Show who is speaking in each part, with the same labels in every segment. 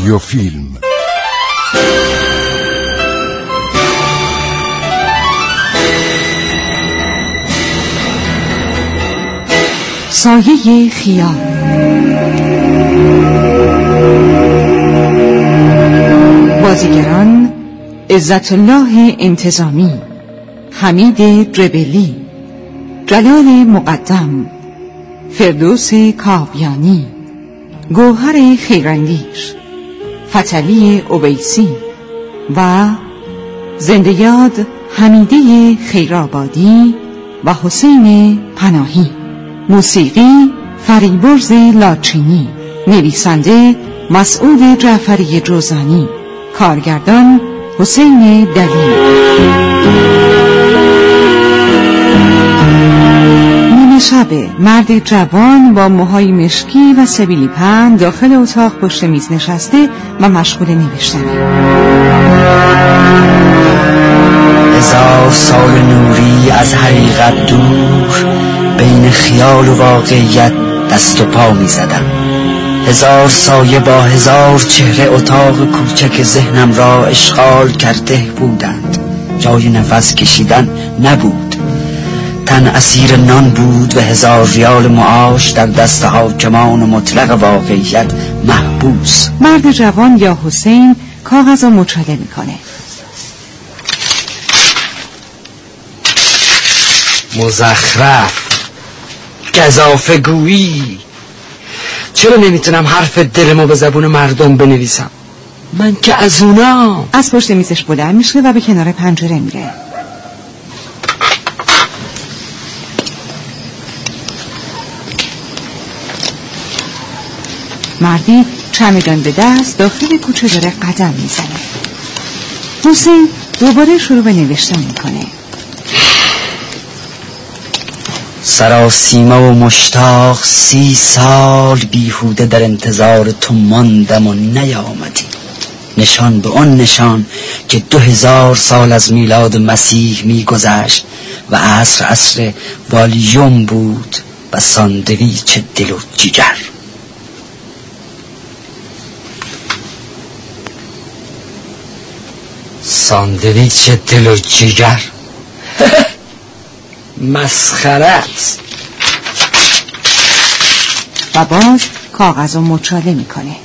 Speaker 1: رادیو فیلم.
Speaker 2: سایه خیال بازیگران عزت الله انتظامی حمید ربلی جلال مقدم فردوس کاویانی گوهر خیراندیش فتلی اویسی و زندیاد حمیده خیرآبادی و حسین پناهی. موسیقی فریبرز لاچینی. نویسنده مسعود جعفری جوزانی. کارگردان حسین دلی نیمه شب. مرد جوان با موهای مشکی و سبیلی پن داخل اتاق پشت میز نشسته و مشغول نوشتنه
Speaker 3: هزار سال نوری از حقیقت دور بین خیال و واقعیت دست و پا می زدم هزار سایه با هزار چهره اتاق کوچک ذهنم را اشغال کرده بودند. جای نفس کشیدن نبود. تن اسیر نان بود و هزار ریال معاش در دست حاکمان مطلق واقعیت محبوس.
Speaker 2: مرد جوان یا حسین کاغذ و مچاله می‌کنه.
Speaker 3: مزخرف گذافه گویی. چرا نمی‌تونم حرف دلمو به زبون مردم بنویسم؟ من که از اونا.
Speaker 2: از پشت میزش بلند میشه و به کنار پنجره میره. مردی چمدان به دست داخل کوچه داره قدم می‌زنه. حسین دوباره شروع به نوشتن می‌کنه.
Speaker 3: سراسیمه و مشتاق سی سال بیهوده در انتظار تو ماندم و نیامدی. نشان به آن نشان که دو هزار سال از میلاد مسیح میگذشت و عصر عصر والیوم بود و ساندویچ دل و جیگر ساندویچ دل و جیگر. مسخره است.
Speaker 2: و باز کاغذ و مچاله می‌کنه.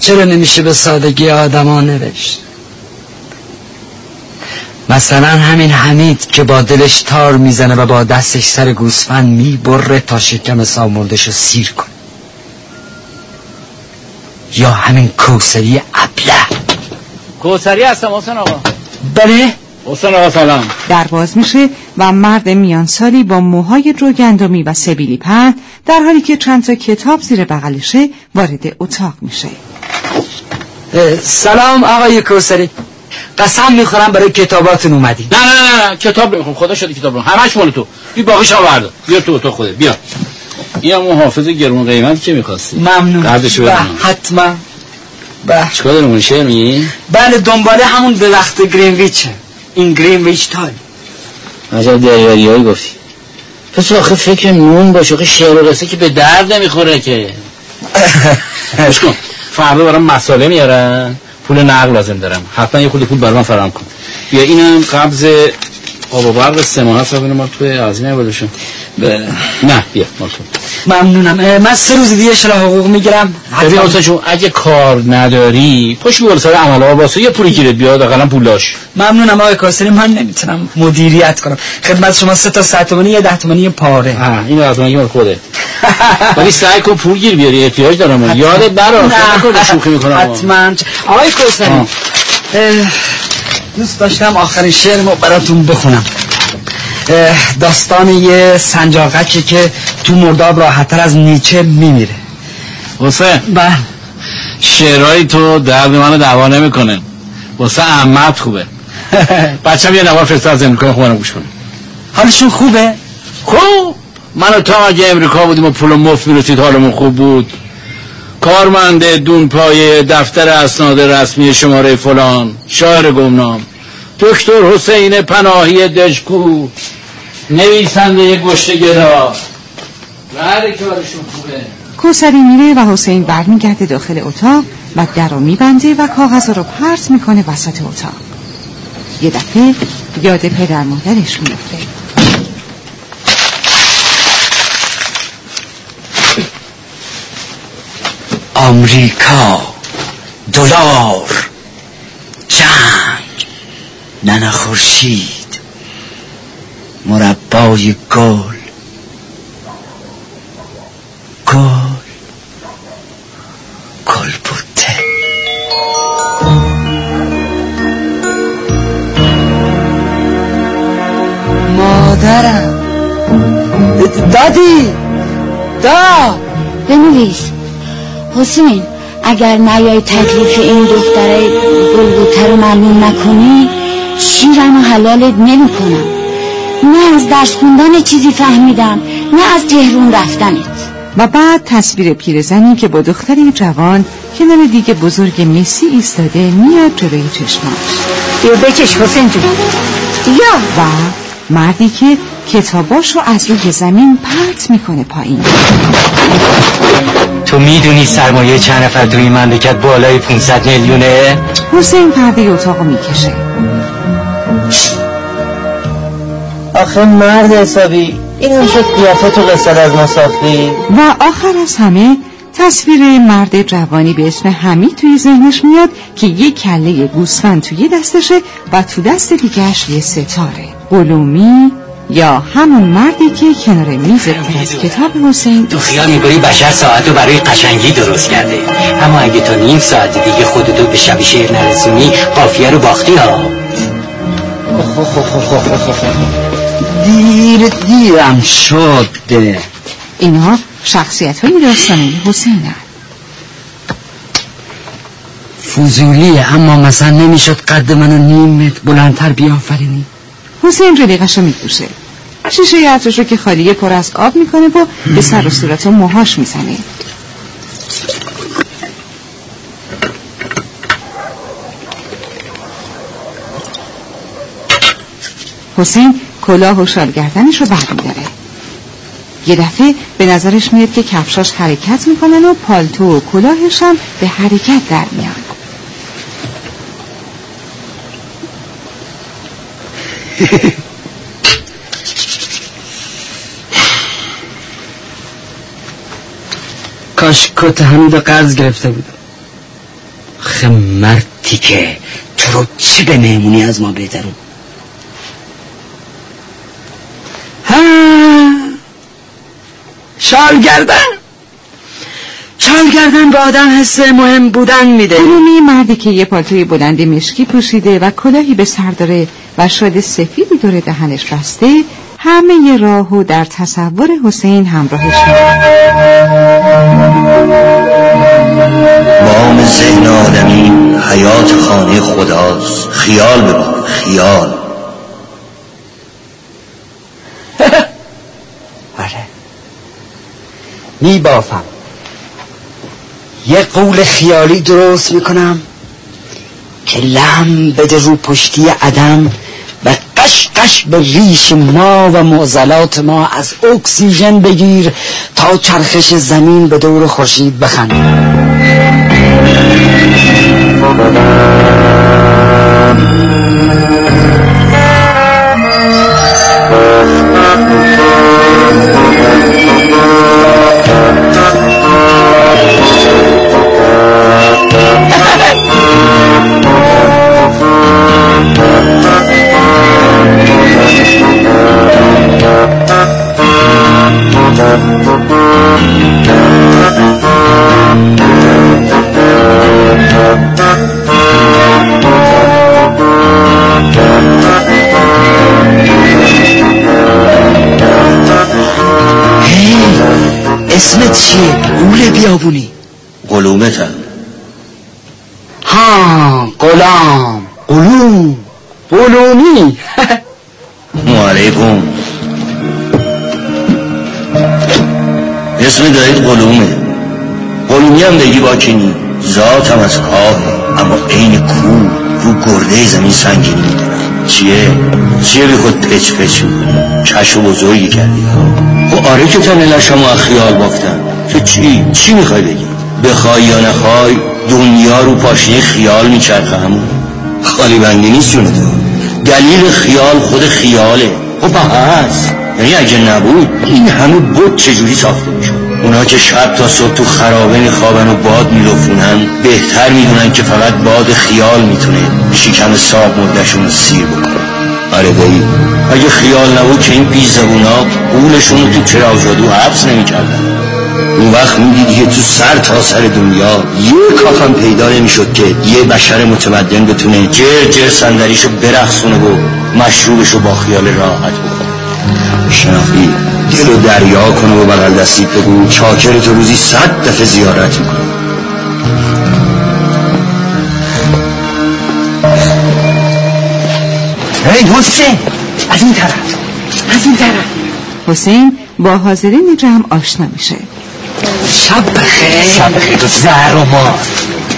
Speaker 3: چرا نمیشه به سادگی آدما نوشت؟ مثلا همین حمید که با دلش تار می‌زنه و با دستش سر گوسفند می‌بره تا شکم سامردش رو سیر کنه. یا همین کوسری
Speaker 4: کوسری هستم حسین آقا.
Speaker 3: بله.
Speaker 4: حسین آقا سلام.
Speaker 2: در باز میشه و مرد میان سالی با موهای جوگندمی و سبیلی پهن در حالی که چند تا کتاب زیر بغلشه وارد اتاق میشه.
Speaker 3: سلام آقای کوسری. قسم می‌خورم برای کتاباتون اومدی.
Speaker 4: نه نه نه نه کتاب نمی‌خوام خدا شده کتاب رو همش مال تو. بی باقیش هم بردار. بیا تو تو خوده بیا. این هم حافظ گرون قیمت که می‌خواستی.
Speaker 3: ممنون.
Speaker 4: قدرشو
Speaker 3: حتما. به
Speaker 4: چیکار داری اون شعر میگی؟
Speaker 3: بله دنباله همون به وقت گرینویچه این گرینویچ تایم
Speaker 4: عجب دریوری هایی گفتی. پس آخه فکر نون باشه آخه شعر و قصه که به درد نمی‌خوره که. خوش کن. فردا برام مساله میارن. پول نقل لازم دارم. حتما یه خود پول برام فراهم کن. بیا اینم قبض آب و برق سه ماه هست ببینم توی از این بلوشم نه بیا تو.
Speaker 3: ممنونم. من سه روز دیگه شرح حقوق می‌گیرم.
Speaker 4: ببین حسین جون اگه کار نداری پاش بیار سر عمل واسه یه پولی گیرت بیاد اقلا پولاش.
Speaker 3: ممنونم آقای کاسری من نمی‌تونم مدیریت کنم. خدمت شما سه تا ساعت تومانی یه ده تومانی یه پاره.
Speaker 4: ها اینو از من مال خوده. ولی سعی کن پول گیر بیاری احتیاج دارم. یادت برا خیلی شوخی می‌کنم.
Speaker 3: حتما. آقای. اه، دوست داشتم آخرین شعرمو براتون بخونم. داستان یه سنجاقکی که تو مرداب راحتتر از نیچه میمیره.
Speaker 4: حسین
Speaker 3: بله.
Speaker 4: شعرهای تو درد منو دعوا نمی‌کنه. واسه عمت خوبه. بچه‌م یه نوار فرستاد از امریکا خوبه گوش کنه.
Speaker 3: حالشون خوبه؟
Speaker 4: خوب! من و تا اگه امریکا بودیم و پول مفت می‌رسید حالمون خوب بود. کارمنده دون پایه دفتر اسناد رسمی شماره فلان شاعر گمنام. دکتر حسین پناهی دشکو نویسنده گشته گرا. و هر کارشون خوبه.
Speaker 2: کوسری میره و حسین برمیگرده داخل اتاق و در رو میبنده و کاغذ رو پرت می‌کنه وسط اتاق. یه دفعه یاد پدر مادرش میفته
Speaker 3: آمریکا. دلار. جنگ ننه خورشید. مربای گل. گل. گل بوته. مادرم. دادی. دا.
Speaker 1: بنویس. حسین اگر نیای تکلیف این دختره گلگوته رو معلوم نکنی شیرم و حلالت نمی کنم نه از درس خوندن چیزی فهمیدم نه از تهرون رفتنت.
Speaker 2: و بعد تصویر پیرزنی که با دختری جوان کنار دیگه بزرگ مسی ایستاده میاد جلوی چشماش.
Speaker 1: بیا بچش حسین جون. یا.
Speaker 2: و مردی که کتاباش رو از روی زمین پرت می‌کنه پایین.
Speaker 3: تو می‌دونی سرمایه چند نفر توی این مملکت بالای 500 میلیونه؟
Speaker 2: حسین پرده اتاق می‌کشه.
Speaker 3: آخه مرد حسابی این هم شد قیافه تو قصد از مسافی
Speaker 2: و آخر از همه تصویر مرد جوانی به اسم حمید توی ذهنش میاد که یک کله گوسفند توی دستشه و تو دست دیگهش یه ستاره. قلومی یا همون مردی که کنار میز پر از کتاب حسین
Speaker 3: تو خیال می‌کنی بشر ساعت رو برای قشنگی درست کرده؟ اما اگه تا نیم ساعت دیگه خودتو به شب شعر نرسونی قافیه رو باختی ها. دیر دیرم شد
Speaker 2: اینها شخصیت های داستانی حسینن
Speaker 3: فضولیه اما مثلا نمی‌شد قد منو نیم متر بلندتر بیافرینی.
Speaker 2: حسین جلیقش رو میپوشه. شیشه عطرش رو که خالیه پر از آب می‌کنه و به سر و صورت و موهاش می‌زنه. حسین کلاه و شال گردنش رو برمیداره. یه دفعه به نظرش میاد که کفشاش حرکت می‌کنن و پالتو و کلاهش هم به حرکت در میان.
Speaker 3: کاش کت حمید قرض گرفته بود. خه مردی که تو رو چی به مهمونی از ما ها؟ شال گردن؟ شال گردن به آدم حس مهم بودن میده.
Speaker 2: علومی مردی که یه پالتوی بلند مشکی پوشیده و کلاهی به سر داره و شاد سفیدی دور دهنش بسته همه ی راهو در تصور حسین همراهش.
Speaker 5: بام ذهن آدمی حیات خانه خداست. خیال ببا خیال.
Speaker 3: آره. میبافم یه قول خیالی درست می‌کنم که لم بده رو پشتی عدم و قش قش به ریش ما و معضلات ما از اکسیژن بگیر تا چرخش زمین به دور خورشید بخند. اسمت چیه؟ قول بیابونی.
Speaker 5: قلومتم.
Speaker 3: ها غلام. قلوم. قلومی.
Speaker 5: قلومی هم بگی با کنی ذات هم از کاهه اما عین کو رو گرده زمین سنگینی می‌دونه چیه؟ چیه بی خود پچ پچ؟ می‌کنی چشم بزرگی کردی. خب آره که تنه شما خیال بافتم. تو چی؟ چی می‌خوای بگی؟ بخوای یا نخوای دنیا رو پاشنه خیال میچرخه همون. خالی بندی نیست جون تو. دلیل خیال خود خیاله. خب هست یعنی اگه نبود این همه بود چجوری ساخته می‌شد؟ اونا که شب تا صبح تو خرابه میخوابن و باد میلفونن بهتر می‌دونن که فقط باد خیال می‌تونه شکم ساب مردشون سیر بکنه. آره دایی اگه خیال نبود که این بی زبونا قولشون رو تو چراغ جادو حبس نمی‌کردن. اون وقت می‌دیدی که تو سر تا سر دنیا یه کافم پیدا نمی‌شد که یه بشر متمدن بتونه جر جر صندلیشو برخصونه و مشروبشو با خیال راحت بکنه. شناخی دل و دریا کنه و بغل دستید بگو. چاکر تو روزی صد دفعه زیارت می‌کنه.
Speaker 6: ای حسین! از این طرف. از این طرف.
Speaker 2: حسین با حاضرین جمع آشنا میشه.
Speaker 6: شب بخیر. شب بخیر تو زهر و مار.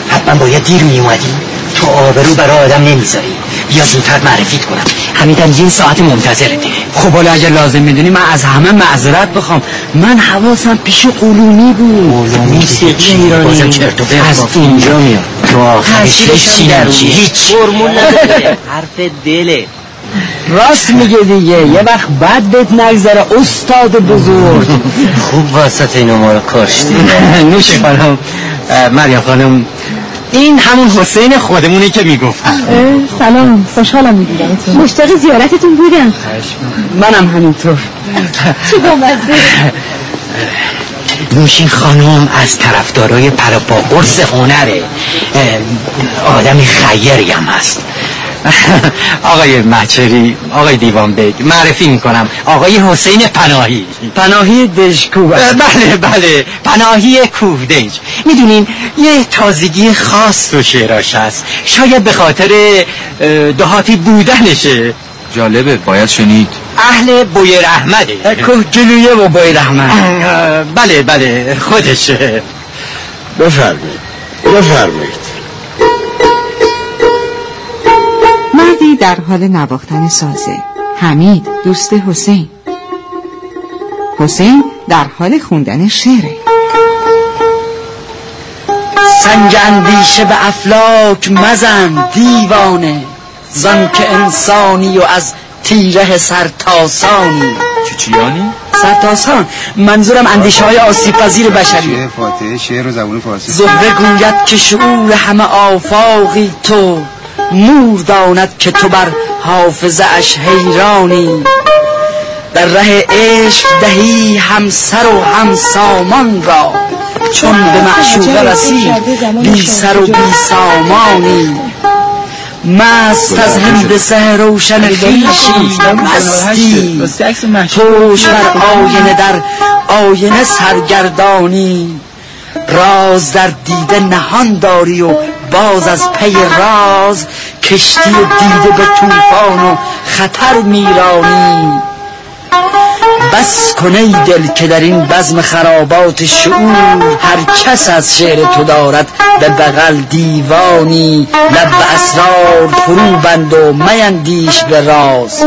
Speaker 6: حتما باید دیر میومدی تو آبرو برای آدم نمی‌ذاری. بیا زودتر معرفیت کنم. حمیدم یه ساعت منتظرته
Speaker 3: خب حالا اگه لازم می‌دونی من از همه معذرت بخوام من حواسم پیش قلومی بود.
Speaker 6: قلومی
Speaker 3: موسیقی ایرانی. از. اینجا میاد.
Speaker 6: تو آخرش هیچی نمیشی هیچ.
Speaker 7: حرف دله.
Speaker 3: راست میگه دیگه. یه وقت بد بهت نگذره استاد بزرگ.
Speaker 6: خوب وسط اینو ما رو کاشتی.
Speaker 3: نوشه خانم مریم خانم این همون حسین خودمونی که می‌گفتم
Speaker 8: سلام خوشحالم میدیدمتون مشتاق زیارتتون بودم.
Speaker 3: منم همینطور.
Speaker 8: چه بامزه.
Speaker 6: نوشین خانم از طرفدارای پرپا قرص هنره اه، آدمی خیری هم هست.
Speaker 3: آقای مچری آقای دیوان بیگ معرفی می‌کنم. آقای حسین پناهی. پناهی دژکو بله بله. پناهی کوهدنج می‌دونین یه تازگی خاص تو شعراش هست. شاید به خاطر دهاتی بودنشه.
Speaker 9: جالبه باید شنید.
Speaker 3: اهل بویر احمده. کوه جلویه و بویر احمد. بله بله خودشه.
Speaker 5: بفرمایید. بفرمایید.
Speaker 2: در حال نواختن سازه. حمید دوست حسین. حسین در حال خوندن شعره.
Speaker 3: سنگ اندیشه به افلاک مزن دیوانه. زن که انسانی و از تیره سرتاسانی
Speaker 9: چی چیانی؟
Speaker 3: سرتاسان منظورم اندیشه های آسیب پذیر بشری.
Speaker 10: شعر فاتحه شعر و زبون فارسی.
Speaker 3: زهره گوید که شعور همه آفاقی تو. مور داند که تو بر حافظه اش حیرانی در ره عشق دهی همسر و همسامان را. چون به معشوقه رسی بی سر و بی سامانی. مست از هند سه روشن خیشی مستی. پوش بر آینه در آینه سرگردانی. راز در دیده نهان داری و باز از پی راز کشتی دیده به طوفان و خطر میرانی. بس کن ای دل که در این بزم خرابات شعور هر کس از شعر تو دارد به بغل دیوانی. لب به اسرار فرو بند و میندیش به راز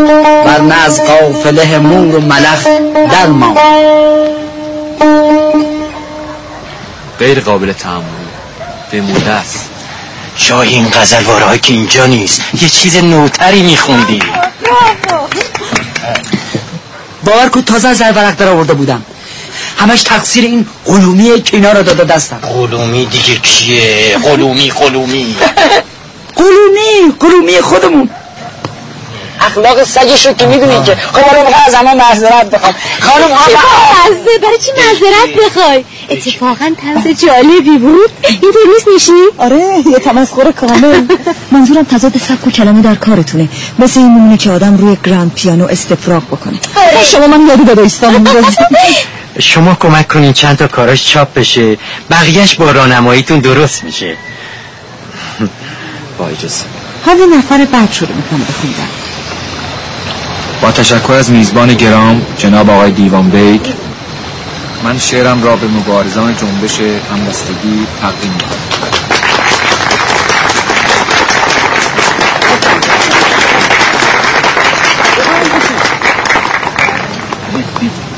Speaker 3: ورنه از قافله مور و ملخ در مان
Speaker 9: غیر قابل تحمل بموده است
Speaker 6: جای این غزل که اینجا نیست. یه چیز نوتری میخوندی.
Speaker 3: باور کن تازه از زرورق در آورده بودم. همش تقصیر این قلومیه که اینا رو داده دستم.
Speaker 6: قلومی دیگه کیه؟ قلومی قلومی.
Speaker 3: قلومی قلومی خودمون. اخلاق سگش رو که می‌دونی که؟ خب حالا می‌خوای از همه معذرت بخوام. خانم ها
Speaker 8: مزه؟ برای چی معذرت بخوای؟ اتفاقا تنز جالبی بود. اینطور نیست نیشی
Speaker 11: آره یه تمسخر کامل. منظورم تضاد سبک و کلمه در کارتونه. مثل این میمونه که آدم روی گراند پیانو استفراغ بکنه. شما من یادی داده ایستان
Speaker 6: شما کمک کنین چند تا کاراش چاپ بشه. بقیهش با راهنماییتون درست میشه.
Speaker 9: با اجازه
Speaker 2: حالا نفر بعد شروع می‌کنه بخوندن
Speaker 9: با تشکر از میزبان گرام جناب آقای دیوان بیگ من شعرم را به مبارزان جنبش همبستگی تقدیم می‌کنم.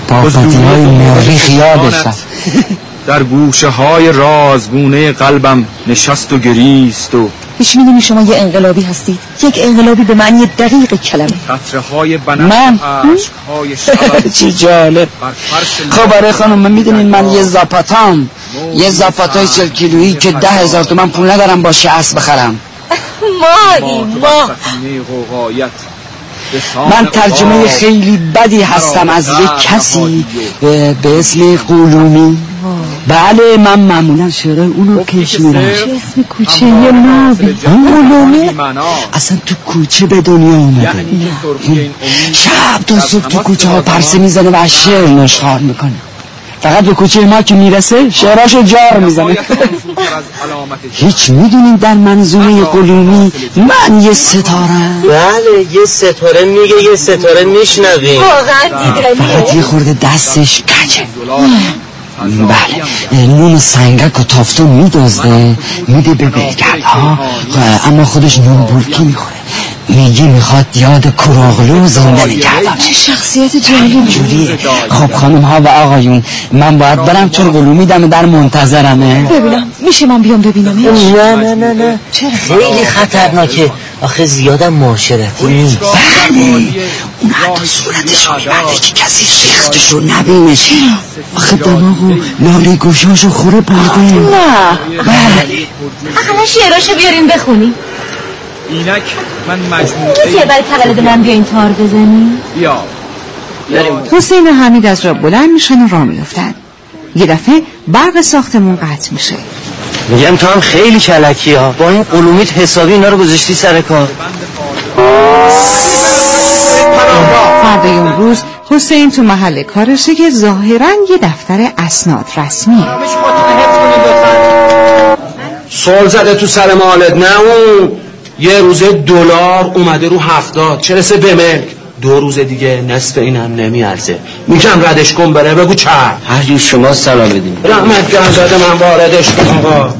Speaker 3: پاکتی های مریخ یادشم
Speaker 9: در گوشه های رازگونه قلبم نشست و گریست و
Speaker 11: پیش می‌دونی شما یه انقلابی هستید یک انقلابی به معنی دقیق کلمه.
Speaker 9: قطره های بنفش
Speaker 3: من؟
Speaker 9: های
Speaker 3: چی جالب. خب برای خانم من می‌دونین من یه زاپاتام. یه زاپاتای چل کیلویی که ده هزار تومن پول ندارم باشه اسب بخرم؟
Speaker 8: ما
Speaker 9: سان
Speaker 3: من ترجمه خیلی بدی هستم از یک کسی به به اسم قولومی بله من معمولا شعرهای اونو کش میرم
Speaker 11: اسم کوچه؟ یه نابی
Speaker 3: قولومی
Speaker 9: معنا.
Speaker 3: اصلا تو کوچه به دنیا اومده
Speaker 9: یعنی
Speaker 3: شب تا صبح تو کوچه ها پرسه می‌زنه و از شعر نشخار می‌کنه. فقط به کوچه ما که می‌رسه شعراشو جار می‌زنه. هیچ می‌دونین در منظومه قلومی من یه ستارم
Speaker 12: بله یه ستاره میگه یه ستاره میشنویم.
Speaker 8: واقعا
Speaker 3: فقط
Speaker 8: دیدنیه
Speaker 3: یه خورده دستش کجه.
Speaker 9: دلار
Speaker 3: بله. نون سنگک و تافتون میدازده میده به بیگردها اما خودش نون بولکی می‌خوره. میگه می‌خواد یاد کراغلو و زنده نگردانه
Speaker 11: چه شخصیت جالبی.
Speaker 3: جوریه. خب خانم ها و آقایون من باید برم چون قلومی دم در منتظرمه؟
Speaker 11: ببینم میشه من بیام ببینم
Speaker 12: نه نه نه نه.
Speaker 11: چرا؟
Speaker 12: خیلی خطرناکه. آخه زیادم معاشرتی نیست.
Speaker 3: بله. اون حتی صورتش رو میبرده که کسی ریختش رو نبینه. آخه دماغ و لاله گوشاشو خوره برده.
Speaker 11: نه.
Speaker 3: بله.
Speaker 8: اقلا شعراشو بیارین بخونی
Speaker 9: اینک من
Speaker 8: میشه
Speaker 9: مجموعه
Speaker 8: برای تولد من بیاین تار بزنی؟
Speaker 9: بیا.
Speaker 2: حسین و حمید از را بلند میشن و راه میفتن یه دفعه برق ساختمون قطع میشه.
Speaker 12: میگم تو هم خیلی کلکی ها. با این قلومیت حسابی اینا رو گذاشتی سر کار.
Speaker 2: فردای اون روز حسین تو محل کارشه که ظاهرا یه دفتر اسناد رسمیه
Speaker 13: سال زده تو سر مالت نه اون یه روزه دلار اومده رو هفتاد. چه رسه به ملک؟ دو روز دیگه نصف این هم نمیارزه. میگم ردش کن بره بگو چه
Speaker 12: هر جور شما سلام بدین
Speaker 13: رحمت گرداده من واردش کن. آقا.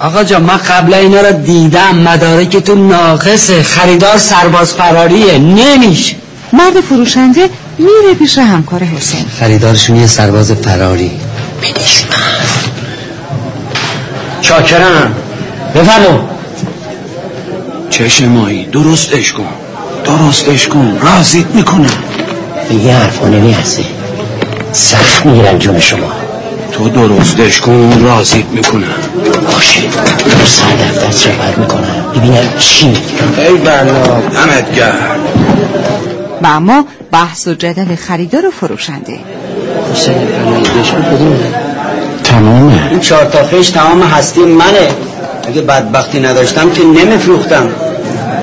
Speaker 3: آقا جان من قبل اینا رو دیدم. مدارک تو ناقصه. خریدار سرباز فراریه نمیشه.
Speaker 2: مرد فروشنده میره پیش همکار حسین.
Speaker 3: خریدارشون یه سرباز فراری. بدش
Speaker 13: چاکرم.
Speaker 3: بفرمو.
Speaker 13: چشم مایی درستش کن. درستش کن رازیت می‌کنه.
Speaker 12: یه حرفا نمیارزه سخت می‌گیرن جون شما.
Speaker 13: تو درستش کن رازیت می‌کنه.
Speaker 12: باشه. تو سر دفتر صحبت می‌کنم ببینم چی؟
Speaker 13: ای بلا دمت
Speaker 2: و اما بحث و جدل خریدار و فروشنده.
Speaker 12: حسین
Speaker 3: تمامه.
Speaker 14: این چهار تا خیش تمام هستی منه. اگه بدبختی نداشتم که نمیفروختم.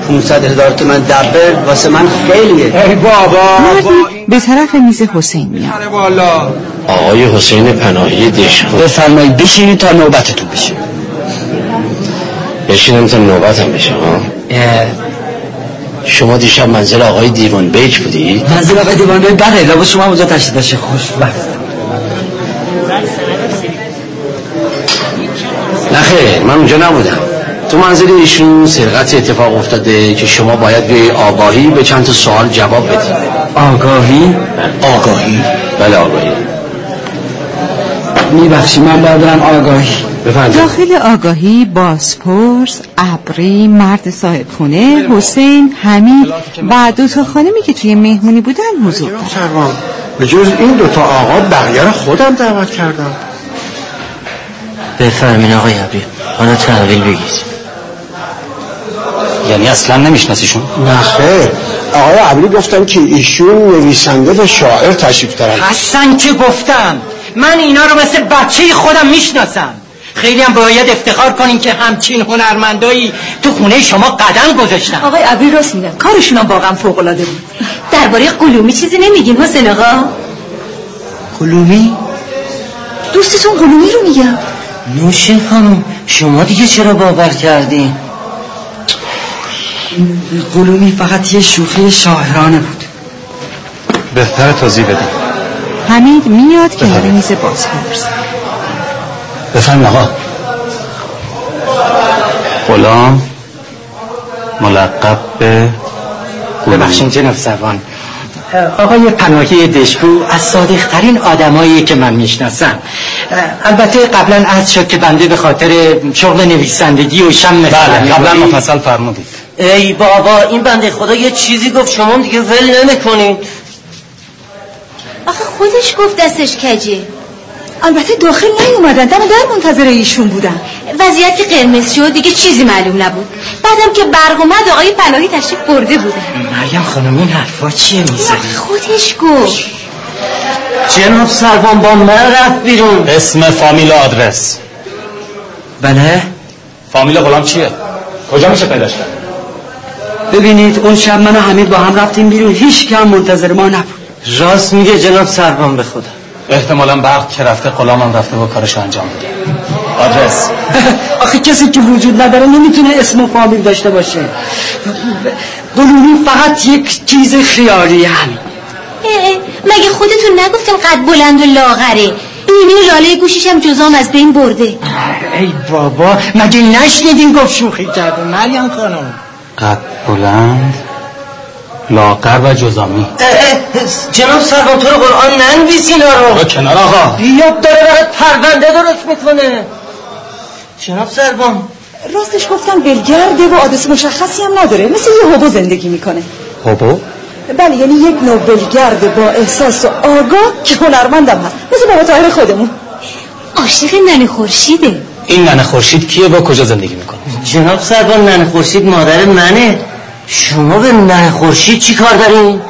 Speaker 14: 500 هزار تومن دبه واسه من خیلیه.
Speaker 13: ای بابا
Speaker 2: مردی به طرف میز حسین میاد.
Speaker 12: آقای حسین پناهی دشخو
Speaker 3: بفرمایید بشینید تا نوبتتون بشه.
Speaker 12: بشینم تا نوبتم بشه ها؟ شما دیشب منزل آقای دیوان بیک بودی؟
Speaker 3: منزل آقای دیوانه بله لابد شما اونجا تشریف داشته خوش وقت
Speaker 12: نه خیر من اونجا نبودم. تو منزل ایشون سرقت اتفاق افتاده که شما باید به آگاهی به چند تا سوال جواب بدید.
Speaker 3: آگاهی؟
Speaker 12: آگاهی. بله آگاهی.
Speaker 3: میبخشی من باید برم آگاهی.
Speaker 12: بفرمایید.
Speaker 2: داخل آگاهی بازپرس ابری مرد صاحب خونه حسین حمید و دو تا خانمی که توی مهمونی بودن حضور دارن.
Speaker 13: سروان به جز این دوتا آقا بقیه رو خودم دعوت کردم.
Speaker 12: بفرمین آقای عبری حالا تحویل بگید
Speaker 14: یعنی اصلا نمیشناسیشون
Speaker 13: نه خیر. آقای عبری گفتم که ایشون نویسنده و شاعر تشریف دارن.
Speaker 14: حسن که گفتم من اینا رو مثل بچه خودم می‌شناسم. خیلی هم باید افتخار کنین که همچین هنرمندایی تو خونه شما قدم گذاشتن.
Speaker 11: آقای عبری راست میگن کارشون هم واقعا فوق العاده بود.
Speaker 8: درباره قلومی چیزی نمیگین حسین آقا.
Speaker 3: قلومی؟
Speaker 11: دوستتون قلومی رو میگم.
Speaker 12: نوشه خانم شما دیگه چرا باور کردین؟
Speaker 3: قلومی فقط یه شوخی شاعرانه بود.
Speaker 15: بهتر توضیح بدیم
Speaker 2: حمید میاد کنار میز بازپرس.
Speaker 14: بفرم آقا. غلام ملقب به
Speaker 3: ببخشید جناب سروان.
Speaker 6: آقای پناهی دشکو از صادقترین آدمایی که من می‌شناسم. البته قبلا عرض شد که بنده به خاطر شغل نویسندگی و شم
Speaker 15: بله قبلا مفصل فرمودید.
Speaker 16: ای بابا این بنده خدا یه چیزی گفت شما دیگه ول نمی‌کنید
Speaker 8: آخه خودش گفت دستش کجه.
Speaker 11: البته داخل نیومدن دم در منتظر ایشون بودن.
Speaker 8: وضعیت که قرمز شد دیگه چیزی معلوم نبود. بعدم که برق اومد آقای پناهی تشریف برده بودن
Speaker 6: مریم خانم این حرفا چیه می‌زنی؟
Speaker 8: خودش گفت.
Speaker 16: جناب سروان با من رفت بیرون.
Speaker 15: اسم فامیل و آدرس.
Speaker 16: بله؟
Speaker 15: فامیل غلام چیه؟ کجا میشه پیداش کرد؟
Speaker 3: ببینید اون شب من و حمید با هم رفتیم بیرون. هیچ کم منتظر ما نبود.
Speaker 16: راست میگه جناب سروان به خدا.
Speaker 15: احتمالا برق که رفته غلامم رفته و کارش انجام بده آدرس.
Speaker 3: آخه کسی که وجود نداره نمی‌تونه اسم و فامیل داشته باشه. قلومی فقط یک چیز خیالی همین.
Speaker 8: مگه خودتون نگفتین قد بلند و لاغره؟ بینی و لاله گوشیش هم جزام از بین برده.
Speaker 6: ای بابا مگه نشنیدین گفت شوخی کرده؟ مریم خانم.
Speaker 15: قد بلند لاغر و جزامی.
Speaker 16: جناب سروان تو رو قرآن ننویس اینا رو.
Speaker 15: با کنار آقا.
Speaker 16: بیا داره برات پرونده درست می‌کنه. جناب سروان
Speaker 11: راستش گفتم بلگرده و آدرس مشخصی هم نداره. مثل یه هوبو زندگی می‌کنه.
Speaker 15: هوبو؟
Speaker 11: بله یعنی یک نوع بلگرد با احساس و آگاه که هنرمندم هست. مثل بابا طاهر خودمون.
Speaker 8: عاشق ننه خورشیده.
Speaker 15: این ننه خورشید کیه؟ با کجا زندگی می‌کنه؟
Speaker 16: جناب سروان ننه خورشید مادر منه. شما به ننه خورشید چی کار دارین؟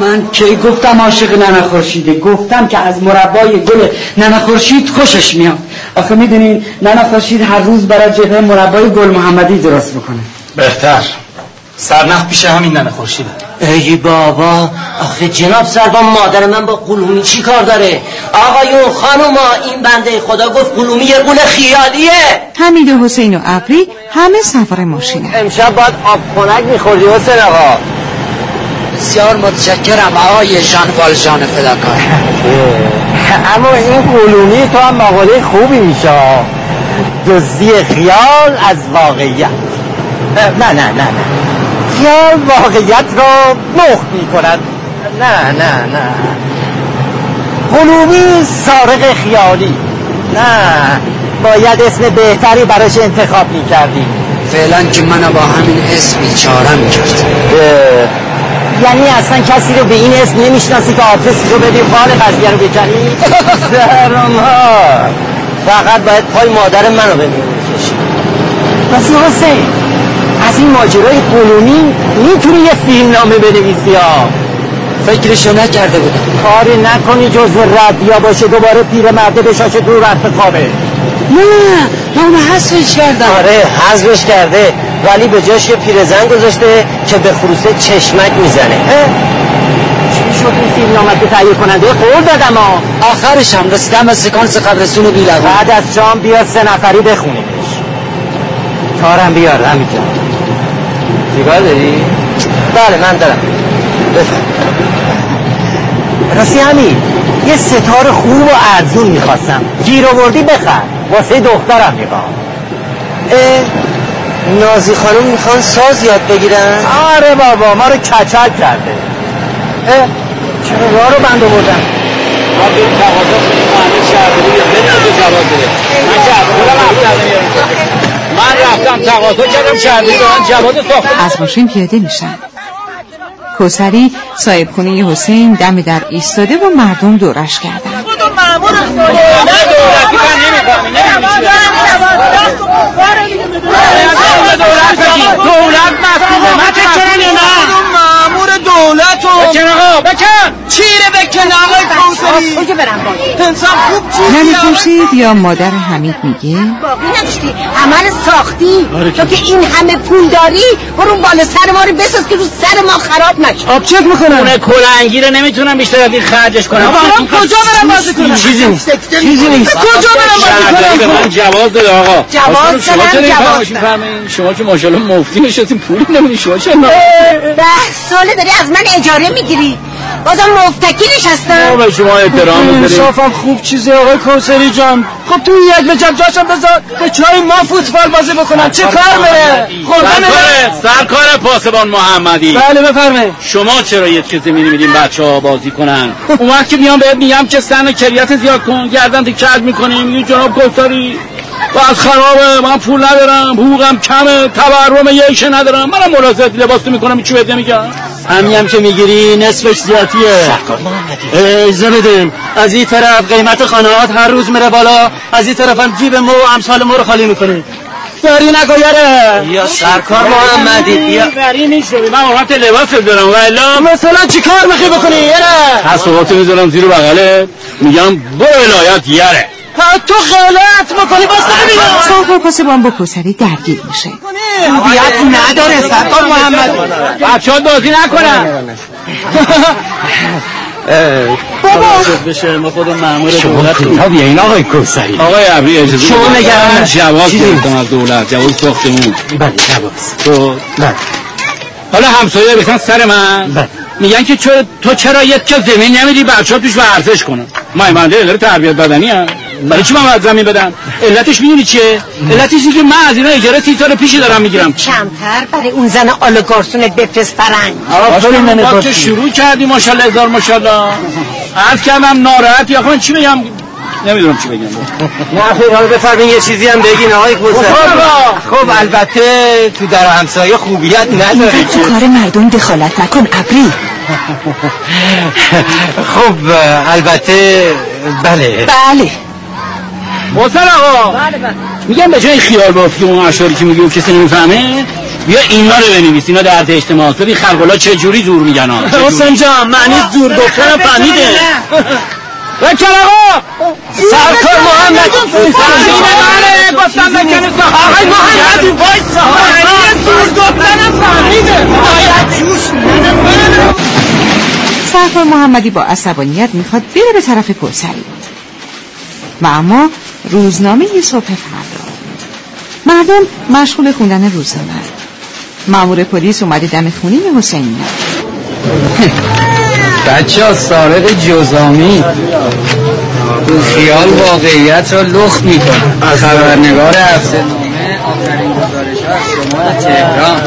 Speaker 3: من کی گفتم عاشق ننه خورشیده؟ گفتم که از مربای گل ننه خورشید خوشش میاد. آخه می‌دونین ننه خورشید هر روز برای جبهه مربای گل محمدی درست می‌کنه.
Speaker 15: بهتر. سرنخ پیش همین ننه خورشیده.
Speaker 16: ای بابا آخه جناب سروان مادر من با قلومی چی کار داره؟ آقایون خانوما این بنده خدا گفت قلومی یه قول خیالیه.
Speaker 2: حمید و حسین و ابری همه سوار ماشینه.
Speaker 7: امشب باید آب خنک میخوردی حسین آقا.
Speaker 3: بسیار متشکرم آقای ژان والژان فداکار.
Speaker 7: اما این قلومی تو هم مقاله خوبی میشه. دزدی خیال از واقعیت. نه نه نه نه. خیال واقعیت را مخ می‌کند. نه نه نه. قلومی سارق خیالی. نه باید اسم بهتری براش انتخاب می‌کردی
Speaker 3: فعلا که منو با همین اسم بیچاره می‌کرد
Speaker 7: یعنی اصلا کسی رو به این اسم نمی‌شناسی که آدرسی رو بدیم حال قضیه رو بکنی؟ زهرما فقط باید پای مادر منو ببینی پس حسین این ماجرای قلومی می‌تونی یه فیلم نامه بنویسی ها.
Speaker 3: فکرشو نکرده بودم.
Speaker 7: کاری نکنی جز ردیا باشه دوباره پیر مرده بشاشه دور وقت خوابه.
Speaker 3: نه نامه حذفش کردم.
Speaker 7: آره حذفش کرده ولی به جاش یه پیرزن گذاشته که به خروسه چشمک می‌زنه. چی شد این فیلم نامت تهیه کننده خورد دادم ها؟
Speaker 3: آخرش هم رسیدم از سکانس قبرستون بیلغون
Speaker 7: بعد از شام بیا سه نفری بخونیمش. کارم بیار همینجا سیگار داری؟ بله من دارم. بفرم. راستی همین یه ستار خوب و ارزون می‌خواستم. گیر آوردی بخر. واسه دخترم می‌خوام.
Speaker 16: نازی خانم می‌خوان ساز یاد بگیرن؟
Speaker 7: آره بابا ما رو کچل کرده. اه چرا راه رو بند آوردن؟
Speaker 4: ما بریم تقاضا کنیم معلوم شهرداری یا بده جواب بده من شهرداری من رفتم تقاضا کردم به من جواب ساخته
Speaker 2: از ماشین پیاده میشن کوسری صاحب خونه حسین دم در ایستاده و مردم دورش کردن.
Speaker 4: دولت مسئوله من چه مامور دولت و بکن آقا بکن
Speaker 6: چیره بکن آقای کوسری کجا برم انسان خوب
Speaker 2: خورشید یا مادر حمید میگه
Speaker 17: باقی نداشتی عمل ساختی تو که این همه پول داری برو بالا سر ما رو بساز که رو سر ما خراب نشه
Speaker 6: آب چک می‌کنم
Speaker 4: خونه کلنگی رو نمی‌تونم بیشتر از این خرجش کنم
Speaker 6: آقا کجا برم بازی کنم.
Speaker 4: چیزی نیست. چیزی نیست.
Speaker 6: کجا برم بازی کنم؟
Speaker 4: من جواز داده آقا.
Speaker 17: جواز
Speaker 4: شما
Speaker 17: دادم،
Speaker 4: می‌فرمایید؟ شما که ماشاءالله مفتی نشستین پولی نمیدین شما چرا
Speaker 17: ده ساله داری از من اجاره می‌گیری. بازم مفتکیرش هستم
Speaker 4: ما به شما احترام می‌ذاریم
Speaker 18: انصافم خوب چیزه آقای کوسری جان. خب تو یک به جب جاشم بذار به چای ما فوتبال بازی بکنن چه کار بره خوردن
Speaker 4: سرکار سرکار پاسبان محمدی.
Speaker 18: بله بفرمایید.
Speaker 4: شما چرا یه چیز زمینی میدین بچه ها بازی کنن؟ اون وقت که میام بهت میگم که سن و کریت زیاد کن. گردن تکرد می‌کنیم. جناب کوسری از خرابه من پول ندارم حقوقم کمه تورم یکشه ندارم. منم ملاحظت لباس می‌کنم چی بهت نمیگم؟
Speaker 18: همین هم که می‌گیری نصفش زیادیه. اجازه بدیم. از این طرف قیمت خانهات هر روز میره بالا. از این طرف هم جیب ما و امثال ما رو خالی می‌کنی. داری نگویره
Speaker 12: یا سرکار محمدی بیا.
Speaker 4: بری نیست من حالت لباس دارم و الا
Speaker 18: مثلا چی کار می‌خوای بکنی یره
Speaker 4: تصویباتو می‌ذارم زیر بغله میگم با ولایت یره
Speaker 18: تو غلط می‌کنی باز ببینم
Speaker 2: سرکار پاسبان با کوسری درگیر میشه.
Speaker 14: بیت نداره سرکار محمد.
Speaker 4: بچه ها بازی نکنن.
Speaker 18: بابا. بشه. ما دولت
Speaker 12: کتاب این آقای کوسری.
Speaker 4: آقای عبری اجازه
Speaker 12: شما. نگران نباش.
Speaker 4: جواز
Speaker 12: چیزی
Speaker 4: گرفتم از دولت جواز ساختمون
Speaker 12: بله جواز.
Speaker 4: تو
Speaker 12: بله.
Speaker 4: حالا همسایه بسن سر من. میگن که تو چرا یه که زمین نمیدی بچه ها توش ورزش کنن. ما منده اداره تربیت بدنی هم برای چی من باید زمین بدم؟ علتش می‌دونی چیه؟ علتش اینه که من از اینا اجاره سی سال پیشی دارم می‌گیرم.
Speaker 17: کمتر برای اون زن آلوگارسونت بفرست فرنگ.
Speaker 4: آفرین ما که شروع کردی ماشاءالله هزار ماشاءالله. عرض کردم ناراحت یا چی بگم؟ نمی‌دونم چی بگم.
Speaker 12: نه خیر حالا بفرمین یه چیزی هم بگین آقای کوسری خب البته تو در همسایه خوبیت نداره
Speaker 11: تو کار مردم دخالت نکن ابری.
Speaker 12: خب البته بله.
Speaker 11: بله.
Speaker 4: حسن آقا میگم به جای خیال بافی اون اشعاری که میگی و کسی نمی‌فهمه بیا اینا رو بنویس اینا درد اجتماع. ببین خلقلا چه جوری زور میگن ها.
Speaker 18: حسین جان معنی زور گفتنم فهمیده.
Speaker 4: بکن آقا!
Speaker 12: سرکار محمد.
Speaker 4: زمین منه گفتم بکن
Speaker 18: آقای محمدی وایسا معنی زور گفتنم فهمیده.
Speaker 2: سرکار محمدی با عصبانیت می‌خواد بره به طرف کوسری. و اما روزنامه صبح فردا. مردم مشغول خوندن روزنامه. مامور پلیس اومده دم خونه حسینی.
Speaker 3: بچه ها سارق جزامی تو خیال واقعیت را لخت می‌کنه. خبرنگار هفته نامه آخرین گزارش از شما تهران.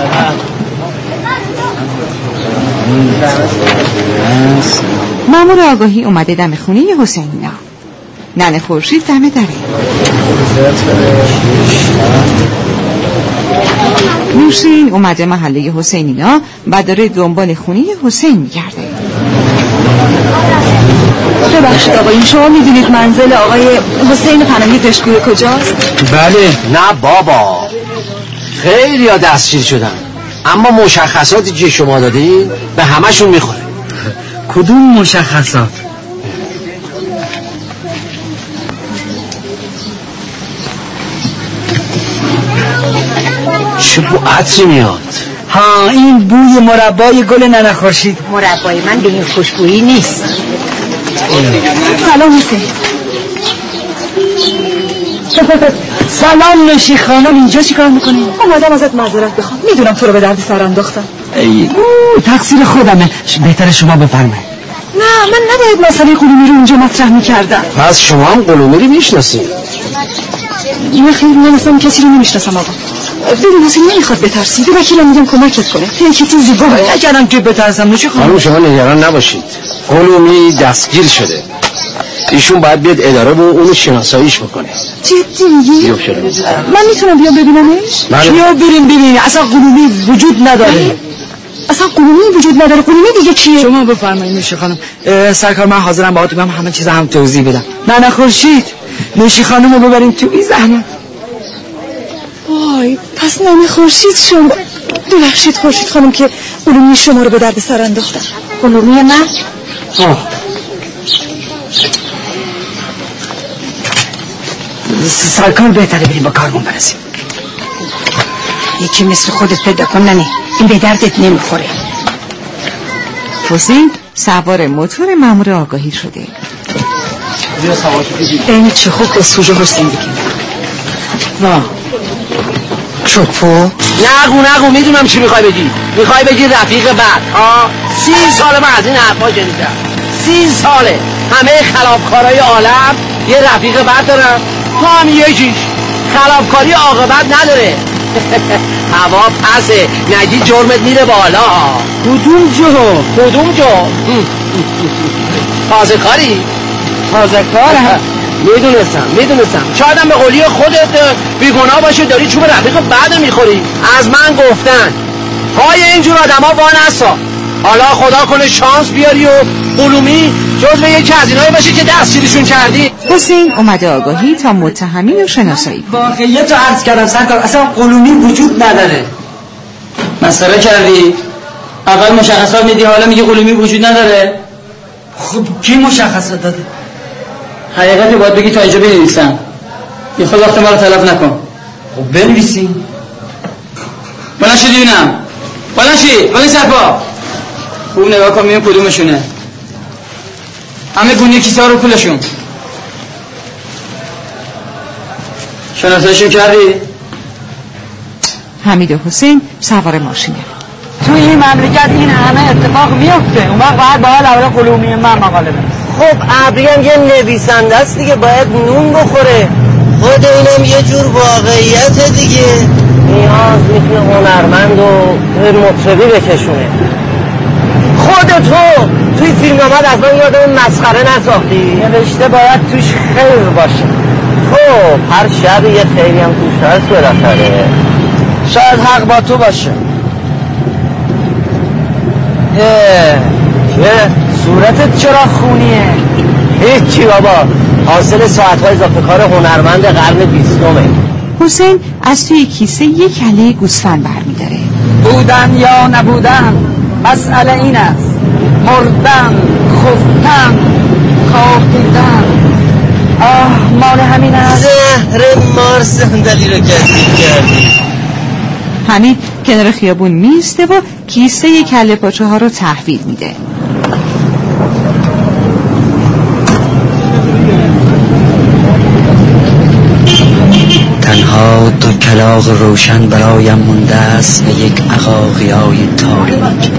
Speaker 2: مامور آگاهی اومده دم خونه حسینینا ننه خورشید دم دره. نوشین اومده محله حسینینا و داره دنبال خونه حسین میگرده.
Speaker 11: ببخشید آقایون شما می‌دونید منزل آقای حسین پناهی دشگوی کجاست؟
Speaker 13: بله. نه بابا. خیلی ها دستگیر شدن. اما مشخصاتی که شما دادین به همشون می‌خوره.
Speaker 3: کدوم مشخصات؟
Speaker 13: چه بو عطری میاد؟
Speaker 3: ها این بوی مربای گل ننه خورشید
Speaker 17: مربای من به این خوشبویی نیست.
Speaker 11: سلام حسین.
Speaker 3: سلام نشی خانم اینجا چیکار می‌کنی؟
Speaker 11: اومدم ازت معذرت بخوام می‌دونم تو رو به درد سر انداختم.
Speaker 3: ای. تقصیر خودمه. ش- بهتر شما بفرمایید.
Speaker 11: نه من نباید مسئله قلومی رو اونجا مطرح می‌کردم.
Speaker 13: پس شما هم قلومی رو می‌شناسید.
Speaker 11: نه خیر من اصلا کسی رو نمی‌شناسم آقا. ببین حسین نمی‌خواد بترسی. به وکیلم میگم کمکت کنه. تو زیبا.
Speaker 3: نگرم که بترسم نوشی
Speaker 13: خانم.
Speaker 3: خانم
Speaker 13: شما نگران نباشید. قلومی دستگیر شده. ایشون باید بیاد اداره و اونو شناساییش بکنه.
Speaker 11: جدی من می‌تونم بیام ببینمش؟
Speaker 13: بله.
Speaker 3: بیا بریم ببینیم؟ اصلا قلومی وجود نداره.
Speaker 11: اصلا قلومی وجود نداره. قلومی دیگه کیه
Speaker 3: شما بفرمایید نوشی خانم. سرکار من حاضرم باهاتون همه چیز هم توضیح بدم. نه نه خورشید نوشی خانم رو ببریم تو این زحمت.
Speaker 11: وای پس نمی خورشید شما. ببخشید خورشید خانم که قلومی شما رو به درد سر انداختم
Speaker 17: قلومی من؟
Speaker 3: سرکار بهتره بریم با کارمون برسیم.
Speaker 17: یکی مثل خودت پیدا کن ننه این به دردت نمی‌خوره.
Speaker 2: حسین سوار موتور مامور آگاهی شده.
Speaker 11: این چه خوب به سوژه زندگی
Speaker 13: نه. چوپو. نگو نگو می‌دونم چی می‌خوای بگی. می‌خوای بگی رفیق بعد. آه
Speaker 6: سی سال من از این حرفا شنیدم سی ساله. همه خلافکارای عالم یه رفیق بد دارن. تو هم یکیش. خلافکاری عاقبت نداره. هوا پسه. نگی جرمت میره بالا.
Speaker 14: کدوم جو
Speaker 6: کدوم جو تازه کاری.
Speaker 14: تازه کارم.
Speaker 6: می‌دونستم می‌دونستم. شایدم به قولی خودت بیگناه باشه داری چوب رفیق بعد می‌خوری. از من گفتن. پای اینجور آدم ها نسا. حالا خدا کنه شانس بیاری و قلومی جزو یکی از اینایی باشه که دستگیرشون کردی.
Speaker 2: حسین اومده آگاهی تا متهمی رو شناسایی
Speaker 3: واقعیت رو عرض کردم سرکار. اصلا قلومی وجود نداره. مسئله کردی. اول مشخصات میدی حالا میگه قلومی وجود نداره. خب کی مشخصات داده؟ حقیقتی باید بگی تا اینجا بنویسم یه خود وقت ما رو تلف نکن. خب بنویسی بلند شدی بینم بلند سرپا خوب نگاه کن میون کدومشونه. همه گونه کیسه ها رو پولشون. شناسایشون کردی؟
Speaker 2: حمید و حسین سوار ماشینه.
Speaker 3: تو این مملکت این همه اتفاق میفته اون وقت باید باید اول قلومی من مقاله برسه
Speaker 7: خب ابری هم یه نویسنده است دیگه باید نون بخوره. خود اینم یه جور واقعیت دیگه. نیاز می‌تونه هنرمند و مطربی بکشونه. خود تو توی فیلم آمد از من یادم مسخره نساختی.
Speaker 3: نوشته باید توش خیر باشه.
Speaker 7: خب هر شب یه خیلی هم توش هست بالاخره.
Speaker 3: شاید حق با تو باشه. اه،
Speaker 7: چه؟
Speaker 3: صورتت چرا خونیه؟
Speaker 7: هیچی بابا. حاصل ساعتهای اضافه کار هنرمند قرن بیستمه.
Speaker 2: حسین از توی کیسه یک کله گوسفند برمیداره.
Speaker 3: بودن یا نبودن؟ مسئله این است. مردن خفتن کافیدن آه مال همین است.
Speaker 7: زهر مار صندلی رو کسی کردی.
Speaker 2: حمید کنار خیابون میسته و کیسه کله پاچه ها رو تحویل میده.
Speaker 3: تنها دو کلاغ روشن برایم مونده است و یک عقاقیای تاریک.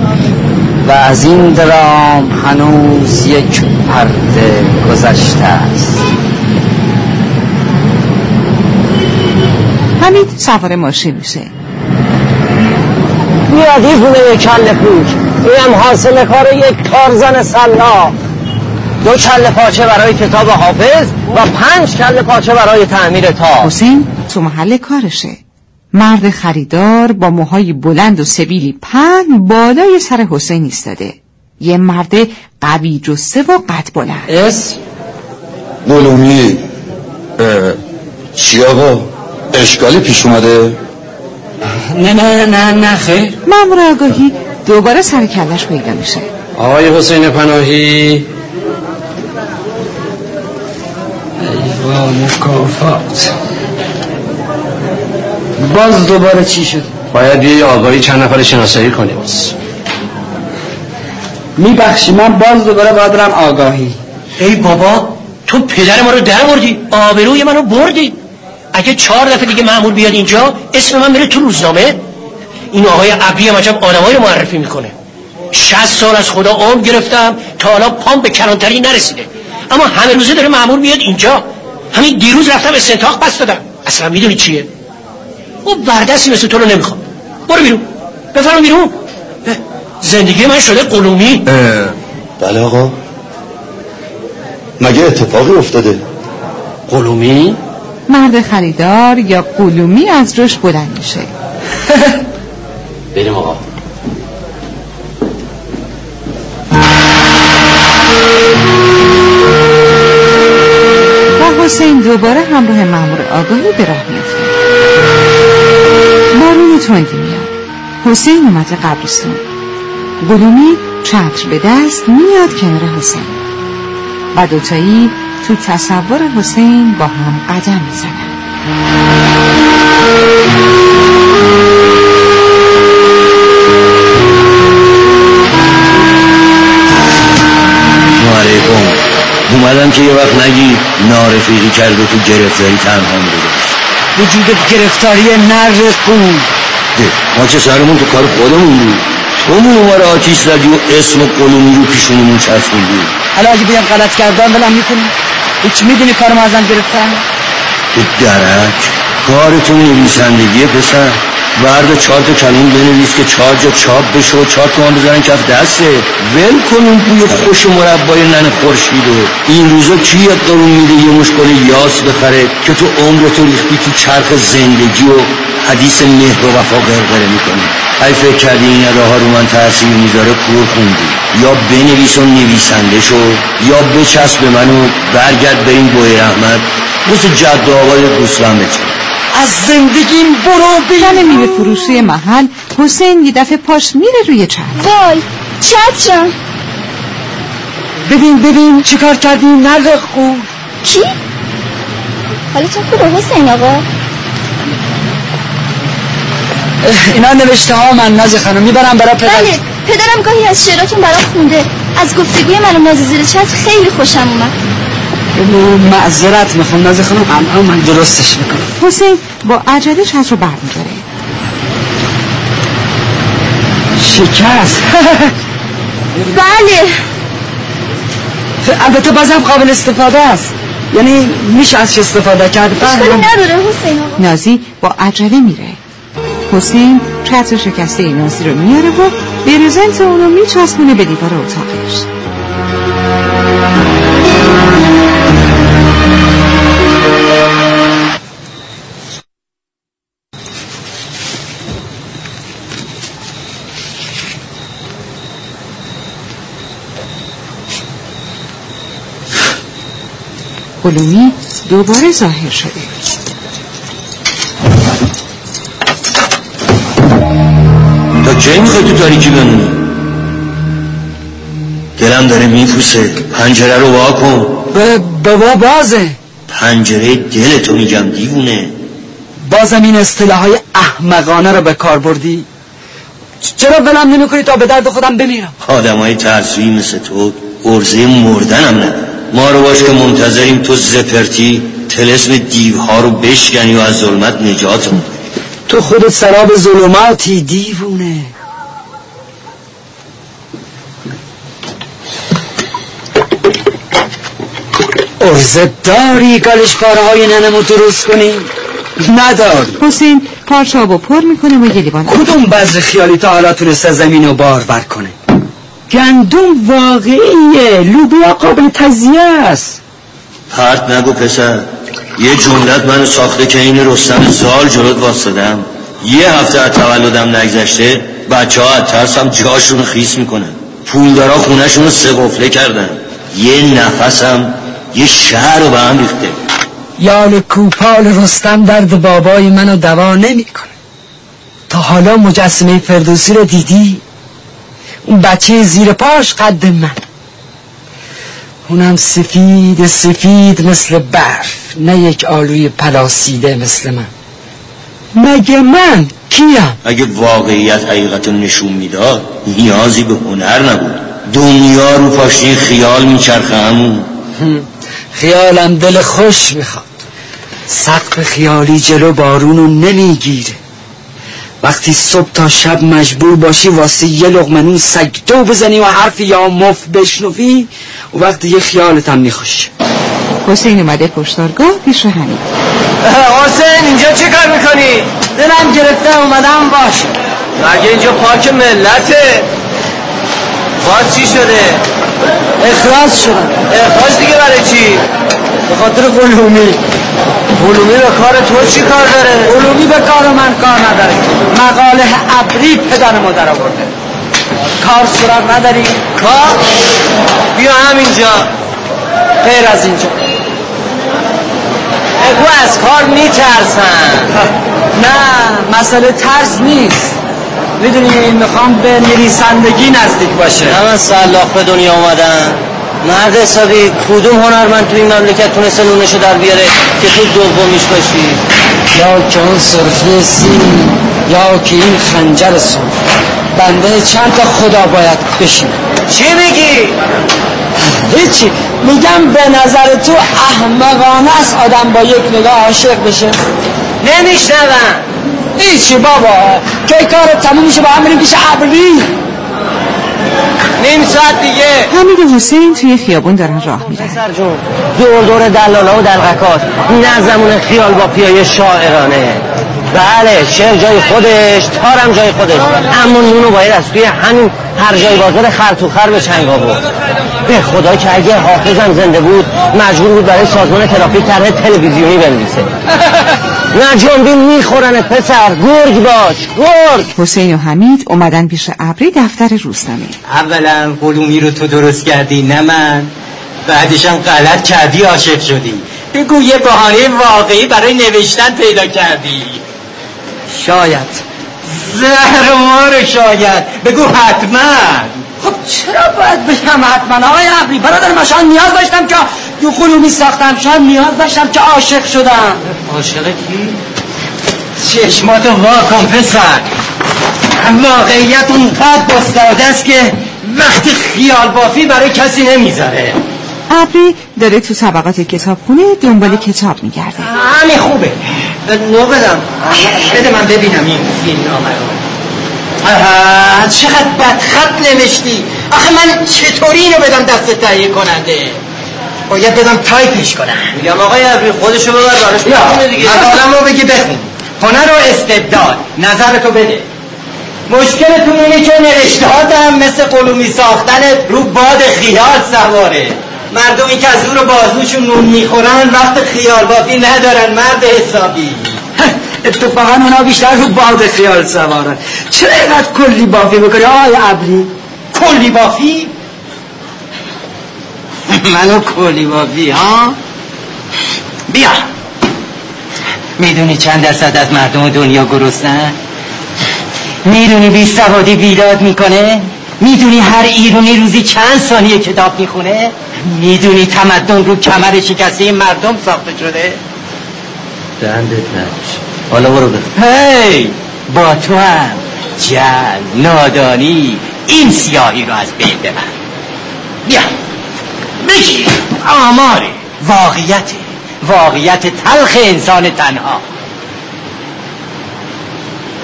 Speaker 3: و از این درام هنوز یک پرده گذشته است.
Speaker 2: حمید سوار ماشین میشه.
Speaker 7: میاد یک کل پوک اینم حاصل کار یک کارزن سلا دو کل پاچه برای کتاب حافظ و پنج کل پاچه برای تعمیر تا.
Speaker 2: حسین تو محل کارشه. مرد خریدار با موهای بلند و سبیلی پهن بالای سر حسین ایستاده. یه مرد قوی جسته و قد بلند.
Speaker 5: اسم قلومی چی آقا؟ اشکالی پیش اومده؟
Speaker 3: نه نه نه نه خیر.
Speaker 2: مامور آگاهی دوباره سر کلش پیدا میشه.
Speaker 6: آقای حسین پناهی.
Speaker 3: مکافات باز دوباره چی شد؟
Speaker 6: باید یه آگاهی چند نفر شناسایی کنیم.
Speaker 3: میبخشی من باز دوباره باید برم آگاهی.
Speaker 14: ای بابا تو پدر ما رو در بردی. آبروی منو بردی. اگه چهار دفعه دیگه معمول بیاد اینجا اسم من میره تو روزنامه. این آقای عبری هم عجب آدمایی رو معرفی می‌کنه. شست سال از خدا عمر گرفتم تا حالا پام به کلانتری نرسیده. اما همه روزه داره معمول بیاد اینجا. همین دیروز رفتم استنتاق پس دادم. اصلا می‌دونی چیه؟ او بردستی مثل تو رو نمی‌خوام. برو بیرون. بفرم بیرون. زندگی من شده قلومی.
Speaker 5: بله آقا. مگه اتفاقی افتاده؟
Speaker 6: قلومی؟
Speaker 2: مرد خریدار یا قلومی از جوش بلند میشه؟
Speaker 6: بریم آقا.
Speaker 2: حسین دوباره همراه مامور آگاهی به راه میفته بارون تندی میاد حسین اومده قبرستون قلومی چتر به دست میاد کنار حسین. و دوتایی تو تصور حسین با هم قدم می‌زنن
Speaker 5: اومدم که یه وقت نگی نارفیقی کرده تو گرفتاری تنها میده
Speaker 3: وجود گرفتاری نر قول
Speaker 5: ما که سرمون تو کار خودمون بود؟ تو رو آتیش زدی و اسم قلومی رو پیشونمون چسبوندی.
Speaker 3: حالا اگه بگم غلط کردم دلم می‌کنی؟ هیچ می‌دونی کارم ازم گرفتن؟
Speaker 5: درک کارتون نویسندگی پسر. ورد چهار تا کلمه بنویس که چهار جا چاپ بشه و چهار تومن بزنن کف دسته. ول کن اون بوی خوش مربای نن خورشید این روزا کی یه قرون میده یه مشکل یاس بخره که تو عمرتو ریختی تو چرخ زندگی و حدیث مهر و وفا غرغره می‌کنی. ای فکر کردی این راه رو من تاثیر می‌ذاره؟ کور خوندی. یا بنویس و نویسنده شو یا بچسب به منو برگرد به این بوی رحمت مثل جد آقای گوسفند
Speaker 3: از زندگیم برو
Speaker 2: زن میوه فروشی محل حسین یه دفعه پاش میره روی چتر
Speaker 1: وای چترم
Speaker 3: ببین ببین چیکار کردی نرد خوب.
Speaker 1: کی؟ حالا تو خوبه حسین آقا؟
Speaker 3: اینا نوشته ها من نازی خانم می‌برم برای پدر.
Speaker 1: بله پدرم گاهی از شعراتون برام خونده. از گفتگوی من و نازی زیر چتر خیلی خوشم اومد.
Speaker 3: معذرت می‌خوام نازی خانم الان من درستش می‌کنم.
Speaker 2: حسین با عجله چتر رو برمیداره.
Speaker 3: شکست.
Speaker 1: بله.
Speaker 3: البته بازم قابل استفاده است. یعنی میشه ازش استفاده کرد.
Speaker 1: اشکالی نداره حسین آقا.
Speaker 2: نازی با عجله میره. حسین چتر شکسته نازی رو میاره و برزنت اونو میچسبونه به دیوار اتاقش. قلومی دوباره ظاهر شده.
Speaker 5: تا کی می‌خوای تو تاریکی بمونی؟ دلم داره میپوسه. پنجره رو وا کن.
Speaker 3: بابا بازه.
Speaker 5: پنجره دلتو میگم دیوونه.
Speaker 3: بازم این اصطلاح های احمقانه رو به کار بردی؟ چرا ولم نمی تا به درد خودم بمیرم؟
Speaker 5: آدم های ترسوی مثل تو ارزه مردنم نه. ما رو باش که منتظریم تو زپرتی تلسم دیوها رو بشکنی و از ظلمت نجاتمون
Speaker 3: تو خودت سراب ظلماتی دیوونه. ارزه داری گلش های ننمو درست کنی؟ ندار
Speaker 2: حسین پارچاب و پر می‌کنه و یه
Speaker 3: کدوم بذر خیالی تا حالا تونسته زمین رو بارور کنه؟ گندم واقعیه. لوبیا قابل تزیه است.
Speaker 5: پرت نگو پسر. یه جملت منو ساخته که این رستم زال جلوت واسدم. یه هفته از تولدم نگذشته بچه ها از ترسم جاشون خیس می‌کنن. پولدارا خونهشون رو سه کردن. یه نفسم یه شهر رو به هم ریخته.
Speaker 3: یال کوپال رستم درد بابای منو دوا نمی‌کنه. تا حالا مجسمه فردوسی رو دیدی؟ اون بچه زیر پاش قد من. اونم سفید سفید مثل برف نه یک آلوی پلاسیده مثل من. مگه من کیم؟
Speaker 5: اگه واقعیت حقیقت نشون می‌داد نیازی به هنر نبود. دنیا رو پاشین خیال میچرخه همون.
Speaker 3: خیالم دل خوش می‌خواد. سقف خیالی جلو بارونو نمی‌گیره. وقتی صبح تا شب مجبور باشی واسه یه لغمنون سگدو بزنی و حرف یا مف بشنفی و وقتی یه خیالت هم میخوشه
Speaker 2: حسین اومده پشتارگاه پیش همین
Speaker 12: حسین اینجا چه کار می‌کنی؟
Speaker 3: دلم گرفته اومدم باشه
Speaker 12: مگه اینجا پاک ملته باز چی شده؟
Speaker 3: اخراج شدم
Speaker 12: اخراج دیگه برای چی؟
Speaker 3: به خاطر قلومی
Speaker 12: قلومی به کار تو چی کار داره؟
Speaker 3: قلومی به کار من کار نداره. مقاله ابری پدر مادر آورده. کار سراغ نداری؟
Speaker 12: کار؟ بیا همینجا.
Speaker 3: غیر از اینجا.
Speaker 12: بگو از کار میترسن.
Speaker 3: نه مسئله ترس نیست. می‌دونی می‌خوام به نویسندگی نزدیک باشه.
Speaker 12: نه من سلاخ به دنیا اومدن. مرد حسابی کدوم هنرمند تو این مملکت تونسته نونشو در بیاره که تو دومیش باشی؟
Speaker 3: یا که اون صرفی سی یا که این خنجر سرخ بنده چند تا خدا باید بشین.
Speaker 12: چی میگی؟
Speaker 3: هیچی. میگم به نظر تو احمقانه است آدم با یک نگاه عاشق بشه.
Speaker 12: نمیشنوم.
Speaker 3: هیچی بابا. که کار تموم میشه با هم بریم پیش ابری
Speaker 7: ساعت دیگه.
Speaker 2: حمید حسین توی خیابون دارن راه میرن.
Speaker 7: پسر جون دور دور دلالا و دلغکات نظمون خیال با پیای شاعرانه. بله شعر جای خودش تارم جای خودش. اما نونو باید از توی همین هر جای بازار خر تو خر به چنگ آورد. به خدا که اگه حافظم زنده بود مجبور بود برای سازمان ترافیک طرح تلویزیونی بنویسه. نه جنبی می‌خورن پسر گرگ باش گرگ.
Speaker 2: حسین و حمید اومدن پیش ابری دفتر روزنامه
Speaker 6: اولا قلومی رو تو درست کردی نه من. بعدشم غلط کردی عاشق شدی. بگو یه بهانه واقعی برای نوشتن پیدا کردی. شاید. زهر ما رو شاید. بگو حتما.
Speaker 7: خب چرا باید بگم حتما؟ آقای عبری برادر من شاید نیاز داشتم که یو قلومی ساختم شاید نیاز داشتم که عاشق شدم.
Speaker 6: عاشق کی؟ چشماتو وا کن پسر. واقعیت اونقدر گسترده است که وقتی خیال بافی برای کسی نمی‌ذاره.
Speaker 2: ابری داره تو طبقات کتابخونه دنبال کتاب میگرده.
Speaker 6: همین خوبه. نو بدم. بده من ببینم این فیلم نامه رو. آها چقدر بدخط نوشتی. آخه من چطوری اینو بدم دست تهیه کننده باید بدم تایپش کنم.
Speaker 7: میگم آقای عبری خودشو ببر براش بخونه دیگه.
Speaker 6: مقالم رو بگی بخون. هنر و استبداد. نظرتو بده. مشکلتون اینه که نوشته هم مثل قلومی ساختن رو باد خیال سواره. مردمی که از زور بازوشون نون می‌خورن وقت خیال بافی ندارن مرد حسابی.
Speaker 7: اتفاقا اونا بیشتر رو باد خیال سوارن چرا اینقدر کلی بافی بکنی آقای عبری
Speaker 6: کلی بافی؟ منو کلی بافی ها بیا. می‌دونی چند درصد از مردم دنیا گرسنن می‌دونی بی سوادی بیداد می‌کنه؟ می‌دونی هر ایرونی روزی چند ثانیه کتاب می‌خونه؟ می‌دونی تمدن رو کمر شکسته مردم ساخته شده؟
Speaker 7: دندت نمیشه. حالا برو بخون.
Speaker 6: هی! با تو هم. جل نادانی این سیاهی رو از بین ببر. بیا. بگیر آماره واقعیت. واقعیت تلخ انسان تنها.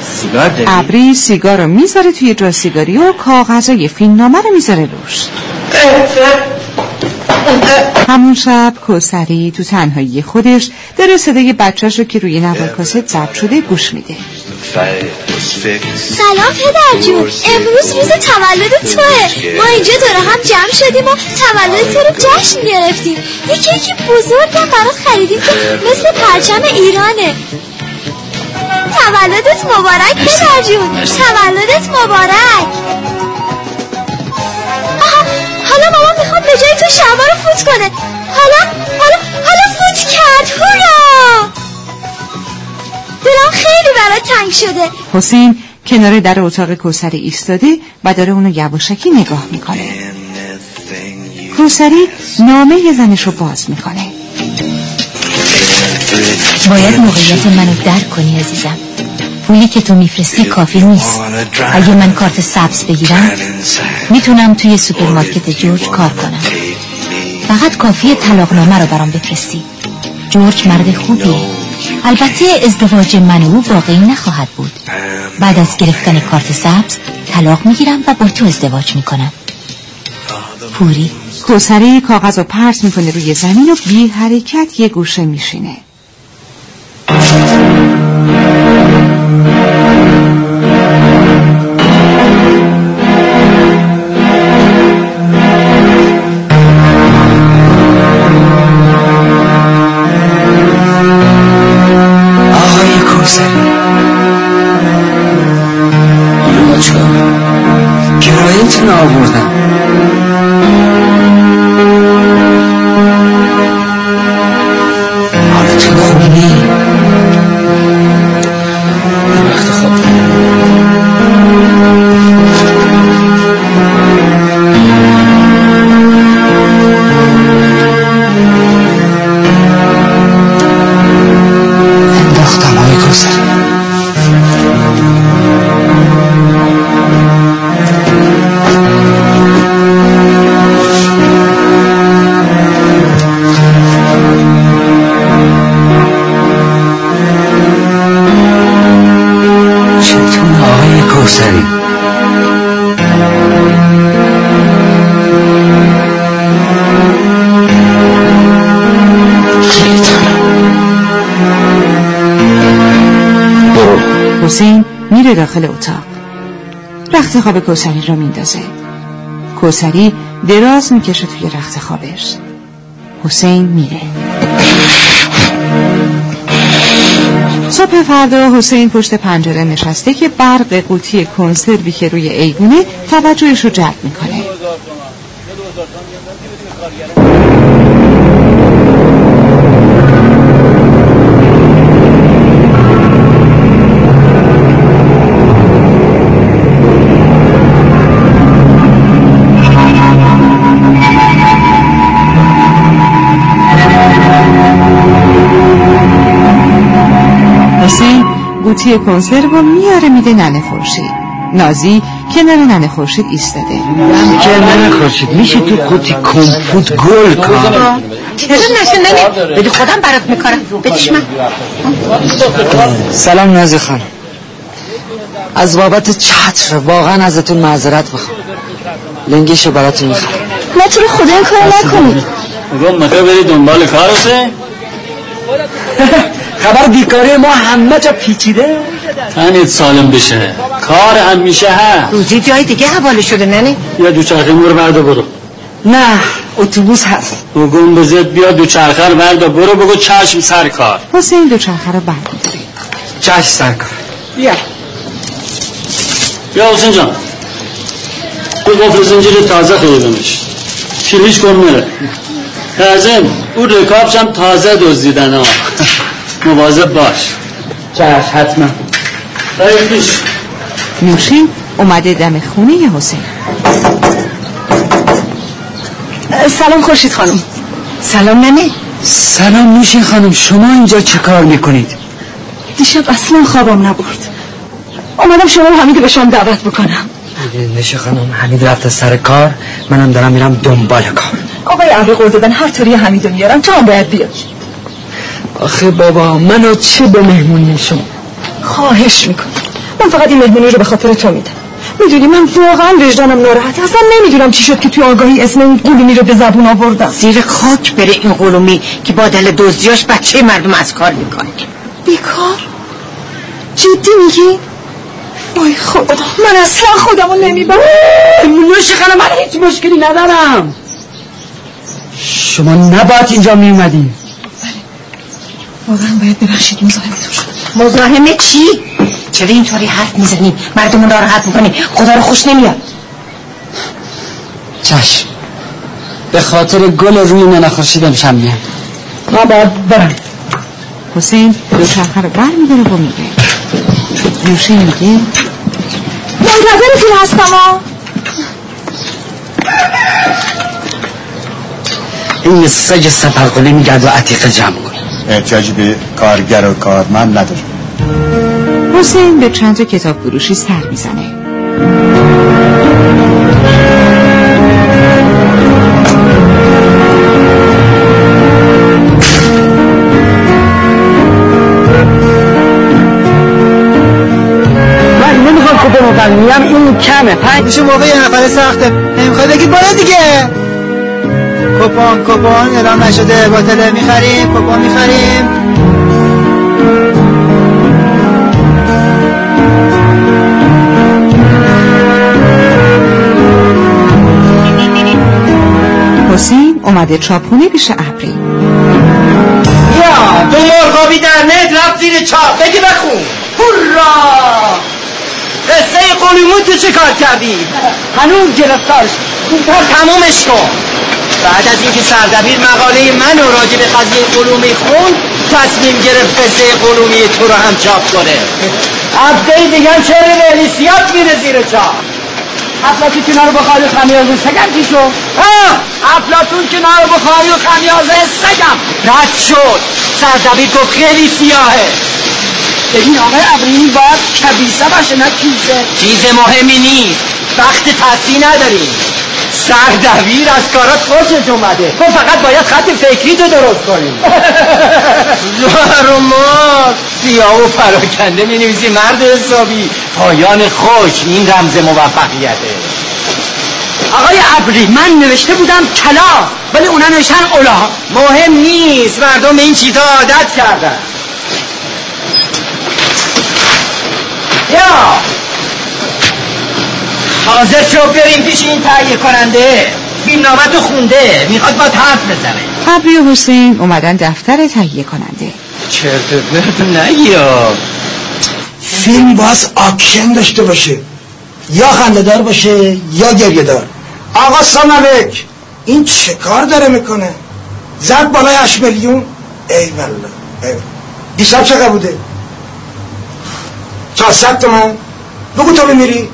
Speaker 7: سیگار داری؟
Speaker 2: ابری سیگار رو می‌ذاره توی جا سیگاری و کاغذای فیلمنامه رو می‌ذاره روش. همون شب کوسری تو تنهایی خودش داره صدای بچهش رو که روی نوار کاست ضبط شده گوش میده.
Speaker 19: سلام پدر جون. امروز روز تولد توه. ما اینجا داره هم جمع شدیم و تولد تو رو جشن گرفتیم. یه کیک بزرگم برات خریدیم که مثل پرچم ایرانه. تولدت مبارک پدر جون. تولدت مبارک. آها حالا مامان می‌خواد به جای تو شما رو فوت کنه. حالا حالا حالا فوت کرد. هورا! دلم خیلی برات تنگ شده.
Speaker 2: حسین کنار در اتاق کوسری ایستاده و داره اونو یواشکی نگاه می‌کنه. کوسری نامه زنش رو باز می‌کنه.
Speaker 8: باید موقعیت منو درک کنی عزیزم. پولی که تو میفرستی کافی نیست. اگه من کارت سبز بگیرم می‌تونم توی سوپرمارکت جورج کار کنم. فقط کافیه طلاقنامه رو برام بفرستی. جورج مرد خوبیه. البته ازدواج من و او واقعی نخواهد بود. بعد از گرفتن کارت سبز طلاق می‌گیرم و با تو ازدواج می‌کنم. پوری.
Speaker 2: کوسری کاغذ رو پرس می‌کنه روی زمین و بی حرکت یه گوشه میشینه. невозможно داخل اتاق. رخت خواب کوسری را میندازه کوسری دراز می‌کشه توی رخت خوابش حسین میره. صبح فردا حسین پشت پنجره نشسته که برق قوطی کنسروی که روی ایگونه توجهش رو جلب می‌کنه. قوطی کنسرو میاره میده ننه خورشید. نازی کنار ننه خورشید ایستاده.
Speaker 3: که ننه خورشید؟ میشه تو قوطی کمپوت گل کن
Speaker 17: چرا نشه؟ ننه. بدی خودم برات میکارم. بدیش من.
Speaker 3: سلام نازی خانم. از بابت چتر واقعا ازتون معذرت بخوام لنگیشو براتون می‌خوام
Speaker 19: نه تو رو خدا این کار نکنی.
Speaker 15: میگم می‌خوای بری دنبال کار حسین
Speaker 3: خبر بیکاری ما همه جا پیچیده.
Speaker 15: تنت سالم بشه. کار همیشه هست.
Speaker 17: روزی جای دیگه حواله شده ننه
Speaker 15: یا دوچرخه مور بردا برو.
Speaker 3: نه اتوبوس هست.
Speaker 15: بگم بزد بیا دوچرخه رو بردا برو بگو چشم سر کار.
Speaker 2: حسین دوچرخه رو برمیداره
Speaker 3: چشم سر کار.
Speaker 17: بیا.
Speaker 15: بیا حسین جان. تو قفل زنجیر تازه خریدمش. کلیش کن میره کازم اون رکابش هم تازه دزدیدن ها. مواظب باش.
Speaker 3: چشم حتما.
Speaker 15: پیش
Speaker 2: نوشین اومده دم خونه حسین؟
Speaker 11: سلام خورشید خانم.
Speaker 17: سلام ننه
Speaker 3: سلام نوشین خانم شما اینجا چه کار می‌کنید؟
Speaker 11: دیشب اصلا خوابم نبرد. آمدم شما و حمید به شام دعوت بکنم.
Speaker 3: نوشین خانم حمید رفته سر کار منم دارم میرم دنبال کار.
Speaker 11: آقای قول دادن هر طوری حمیدو میارم تو هم باید بیاد
Speaker 3: آخه بابا منو چه به مهمونی شما
Speaker 11: خواهش می‌کنم. من فقط این مهمونی رو به خاطر تو میدم. می‌دونی من واقعا وجدانم ناراحته اصلا نمی‌دونم چی شد که توی آگاهی اسم این قلومی رو به زبون آوردم.
Speaker 17: زیر خاک بره این قلومی که با دل دزدیاش بچه مردم از کار می‌کنه.
Speaker 11: بیکار؟ جدی میگی؟ وای خدا من اصلا خودمو نمی‌برم.
Speaker 3: نوش خانم من هیچ مشکلی ندارم. شما نباید اینجا میومدین
Speaker 11: واقعا باید ببخشید مزاحمتون شد
Speaker 17: مزاحمه چی؟ چرا اینطوری حرف می‌زنی؟ مردمون ناراحت می‌کنی خدا رو خوش نمیاد.
Speaker 3: چشم. به خاطر گل روی ننه خورشیدم شم میام من باید برم.
Speaker 2: حسین دوچرخه رو برمیداره و میره نوشین میگه.
Speaker 19: منتظرتون هستم ها.
Speaker 3: این سگ سفرقلی میگرد و عتیقه جمع کن
Speaker 20: احتیاجی به کارگر و کارمند نداره
Speaker 2: حسین به چند تا کتاب فروشی سر می‌زنه.
Speaker 3: من نمی‌خوام کوپن میگم این کمه. پنج
Speaker 18: میشه موقع یه نفر سخته. نمی‌خوای بگی؟ بالا دیگه. کپون کپون اعلام نشده باطله می‌خریم کپون می‌خریم.
Speaker 2: حسین اومده چاپخونه پیش ابری.
Speaker 6: یا دو مرغابی در نت رفت زیر چاپ بگی بخون. هورا قصه قلیمون تو چه کار کردی؟ هنوز گرفتارش تمومش کن. بعد از اینکه سردبیر مقاله من و راجع به قضیه قلومی خوند تصمیم گرفت قصه قلومی تو رو هم چاپ کنه. هفته دیگه هم شعر رئیسیات میره زیر چاپ. افلاتون کنار بخاری و خمیازه سگم چی شد؟ افلاتون کنار بخاری و خمیازه سگم. رد شد. سردبیر گفت خیلی سیاهه. ببین آقای ابرینی باید کبیسه باشه نه کیسه. چیز مهمی نیست. وقت تصدیح نداریم. سردبیر از کارات خوشش اومده. تو فقط باید خط فکری تو درست کنی زهر و مار سیاه و پراکنده می نویسی مرد حسابی. پایان خوش. این رمز موفقیته. آقای ابری من نوشته بودم کلا ولی اونا نوشتن اولا. مهم نیست. مردم به این چیزا عادت کردن. یا حاضر شو بریم پیش این تهیه کننده. فیلم نامت خونده. می‌خواد با حرف بزنه.
Speaker 2: ابری و حسین اومدن دفتر تهیه کننده.
Speaker 6: چرت پرت نگیا.
Speaker 21: فیلم باز آکشن داشته باشه. یا خندهدار باشه یا گریه دار آقا ساملک این چه کار داره می‌کنه؟ زد بالای 8 میلیون؟ ای والله. دیشب چقدر بوده؟ چهارصد تومن. بگو تو بمیری.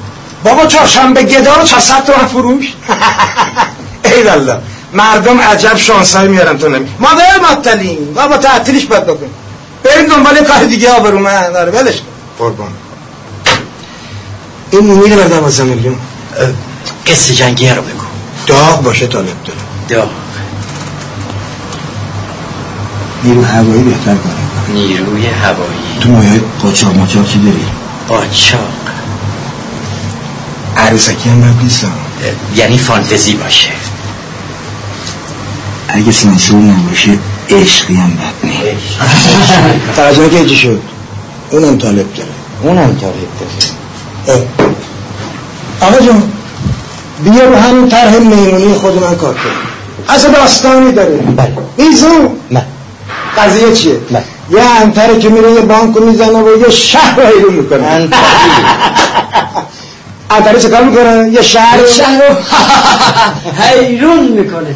Speaker 21: بابا چهارشنبه گدا رو چهارصد تومن فروش ای والله. مردم عجب شانسایی میارن تو نمی ما به معطلیم بابا تعطیلش باید بکن بریم دنبال کار دیگه آبرو من داره ولش کن. قربان. این میره بر دوازده میلیون
Speaker 6: قصه جنگیه رو بگو.
Speaker 21: داغ باشه طالب داره
Speaker 6: داغ.
Speaker 21: نیرو هوایی بهتر کنه.
Speaker 6: نیروی هوایی.
Speaker 21: تو مایه قاچاق ماچاقی داری؟
Speaker 6: قاچاق.
Speaker 21: عروسکی هم باید نیستم.
Speaker 6: یعنی فانتزی باشه.
Speaker 21: اگه سانسور نباشه عشقی هم بد نی ترجمه که چی شد. اونم طالب داره.
Speaker 6: اونم طالب داره.
Speaker 21: آقا جون بیا رو همین طرح میمونی خود من کار کنیم اصلا داستانی داره
Speaker 6: بله.
Speaker 21: میزون
Speaker 6: نه
Speaker 21: قضیه چیه؟
Speaker 6: نه
Speaker 21: یه انتره که میره یه بانکو می‌زنه و یه شهر رو حیرون می‌کنه. انتره چه کار می‌کنه؟ یه شهر.
Speaker 6: یه شهر رو حیرون می‌کنه.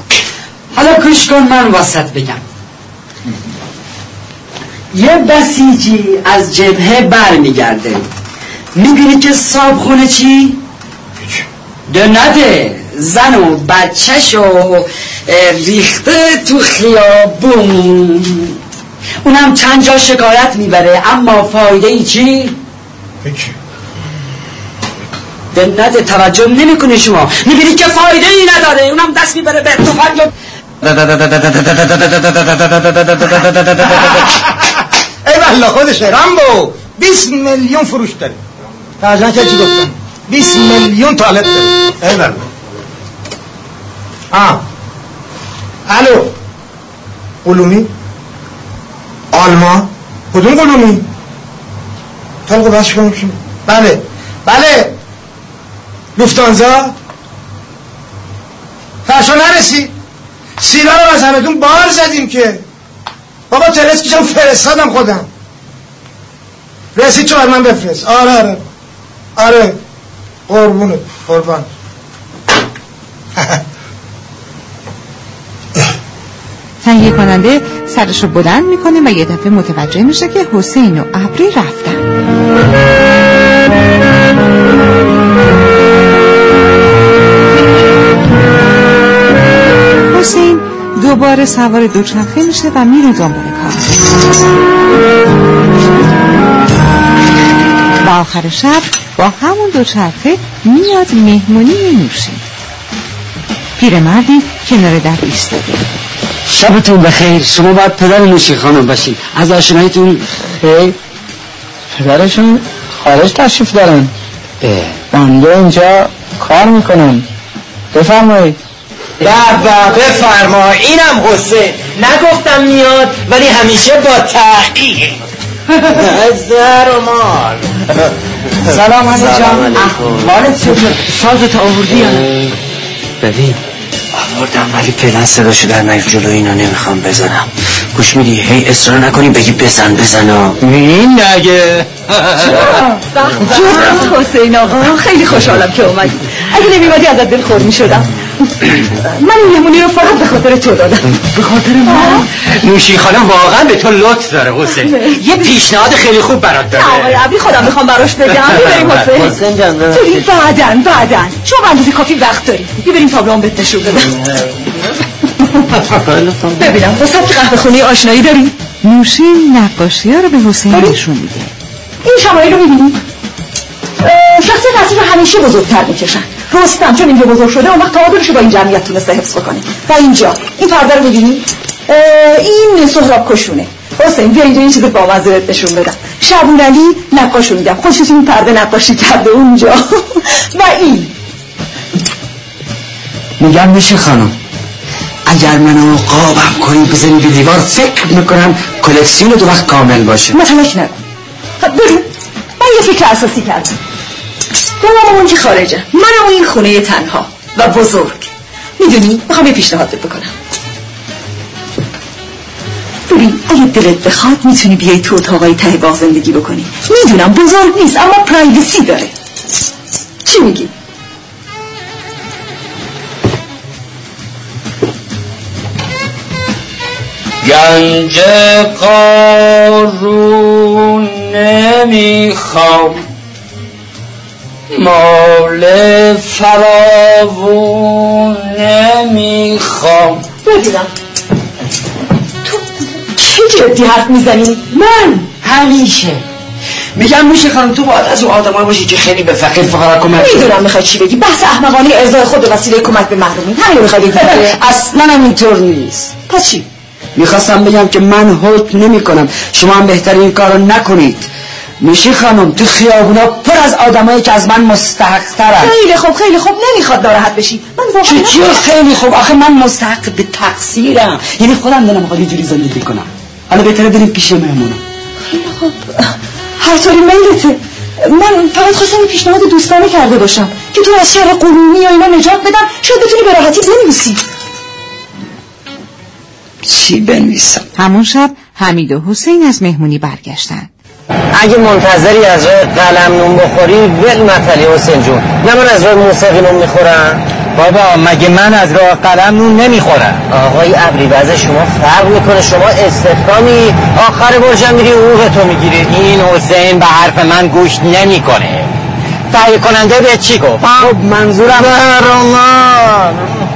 Speaker 6: حالا کش کن من واسط بگم. یه بسیجی از جبهه بر میگرده می‌بینی که صاحب خونه چی؟ ده نده. زن و بچهش و ریخته تو خیابون. اونم چند جا شکایت می‌بره اما فایده ای چی؟ ده نده توجه نمی‌کنه شما. می‌بینی که فایده ای نداره. اونم دست می‌بره به تفنگ
Speaker 21: ای والله خودشه رامبو 20 میلیون فروش داره ترجمه که چی گفتم؟ 20 میلیون طالب داره ای والله. آه. الو. قلومی؟ آلمان کدوم قلومی؟ طلق بس بله. بله. لوفتانزا؟ فرشا نرسی. سیرا رو از همتون بار زدیم که. بابا تلسکیشم فرستادم خودم. رسید چو من بفرست. آره آره. آره. قربونه قربان.
Speaker 2: تهیه کننده سرش رو بلند می‌کنه و یه دفعه متوجه میشه که حسین و ابری رفتن. دوباره سوار دوچرخه میشه و میره دنبال کار. و آخر شب با همون دوچرخه میاد مهمونی نوشین پیرمردی کنار در ایستاده.
Speaker 4: شبتون بخیر. شما باید پدر نوشی خانم باشید. از آشنایتون پدرشون خارج تشریف دارن. بنده اینجا کار می‌کنم بفرمایید.
Speaker 6: بابا بفرما. اینم حسین نگفتم میاد ولی همیشه با تحقیق. زر و مال
Speaker 4: سلام علی
Speaker 6: سلام
Speaker 4: جان
Speaker 6: علیکم.
Speaker 4: احوالت چطور؟ سازت آوردی
Speaker 12: ببین آوردم ولی فعلا صداشو در نیف جلو اینا نمی‌خوام بزنم. گوش میدی؟ هی اصرار نکنی بگی بزن بزن ها
Speaker 4: این نگه
Speaker 11: حسین آقا خیلی خوشحالم که اومدی. اگه نمیمادی ازت دلخور می‌شدم. من این مهمونی رو فقط به خاطر تو دادم.
Speaker 6: به خاطر من؟ نوشی خانم واقعا به تو لطف داره حسین. یه پیشنهاد خیلی خوب برات داره.
Speaker 11: آقای عبی خودم می‌خوام براش بگم. بیبریم حسین.
Speaker 6: حسین جان
Speaker 11: توی بعدن بعدن چون اندازه کافی وقت داری. بیبریم تابلوان بهت نشون بدم. ببینم. با سبک قهوه خونه آشنایی داری
Speaker 2: نوشین نقاشی ها رو به حسین نشون میده.
Speaker 11: این شمایل رو می‌بینی؟ شخصیت اصلی رو همیشه بزرگتر می‌کشن. رستم چون اینجا بزرگ شده اون وقت تعادلش رو با این جمعیت تونسته حفظ بکنه. و اینجا. این پرده رو می‌بینی؟ این سهراب کشونه. حسین بیا اینجا این چیز با مزرت نشون بدم. شبون علی نقاشو میگم. خودش این پرده نقاشی کرده اونجا. و این.
Speaker 12: میگم میشه خانم. اگر منو قابم کنی بزنی به دیوار فکر می‌کنم کلکسیون دو وقت کامل باشه.
Speaker 11: مثلا نکن. خب ببین من یه فکر اساسی کردم. بابام اون که خارجه. منم این خونه تنها. و بزرگ. می‌دونی می‌خوام یه پیشنهاد بکنم. ببین اگه دلت بخواد می‌تونی بیای تو اتاقای ته باغ زندگی بکنی. می‌دونم بزرگ نیست اما پرایوسی داره. چی میگی؟
Speaker 3: گنج قارون نمی‌خوام. مال فراوون نمی‌خوام.
Speaker 11: ببینم تو چه جدی حرف می‌زنی؟ من.
Speaker 3: همیشه. میگم میشه خانم تو باید از اون آدم باشی که خیلی به فقیر فقرا کمک
Speaker 11: می‌دونم می‌خوای چی بگی. بحث احمقانه ارزای خود و وسیله کمک به محرومین همین می‌خوای بگی.
Speaker 3: اصلا هم اینطور نیست.
Speaker 11: پس چی؟
Speaker 3: می‌خواستم بگم که من حکم نمی کنم شما هم بهتر این کارو نکنید. میشی خانم تو خیابونا پر از آدمایی که از من مستحق ترن
Speaker 11: خیلی خوب خیلی خوب نمی‌خواد ناراحت بشی. من واقعا
Speaker 3: چی خیلی خوب؟ آخه من مستحق به تقصیرم. یعنی خودم دلم می‌خواد یه جوری زندگی کنم. حالا بهتره بریم پیش مهمونم.
Speaker 11: خیلی خوب هر طوری میلته من فقط خواستم پیشنهاد دوستانه کرده باشم که تو از شهر قلومی یا اینا نجات بدم شاید بتونی به راحتی بنویسی.
Speaker 3: چی بنویسم؟
Speaker 2: همون شب حمید و حسین از مهمونی برگشتند
Speaker 7: اگه منتظری از راه قلم نون بخوری ول مطلی حسین جون. نه من از راه موسیقی نون می‌خورم؟
Speaker 6: بابا مگه من از راه قلم نون نمی‌خورم؟
Speaker 7: آقای ابری وضع شما فرق می‌کنه شما استخدامی آخر برجم میری حقوق تو می‌گیری.
Speaker 6: این حسین به حرف من گوش نمی‌کنه. تهیه کننده به چی گفت؟
Speaker 3: خب منظورم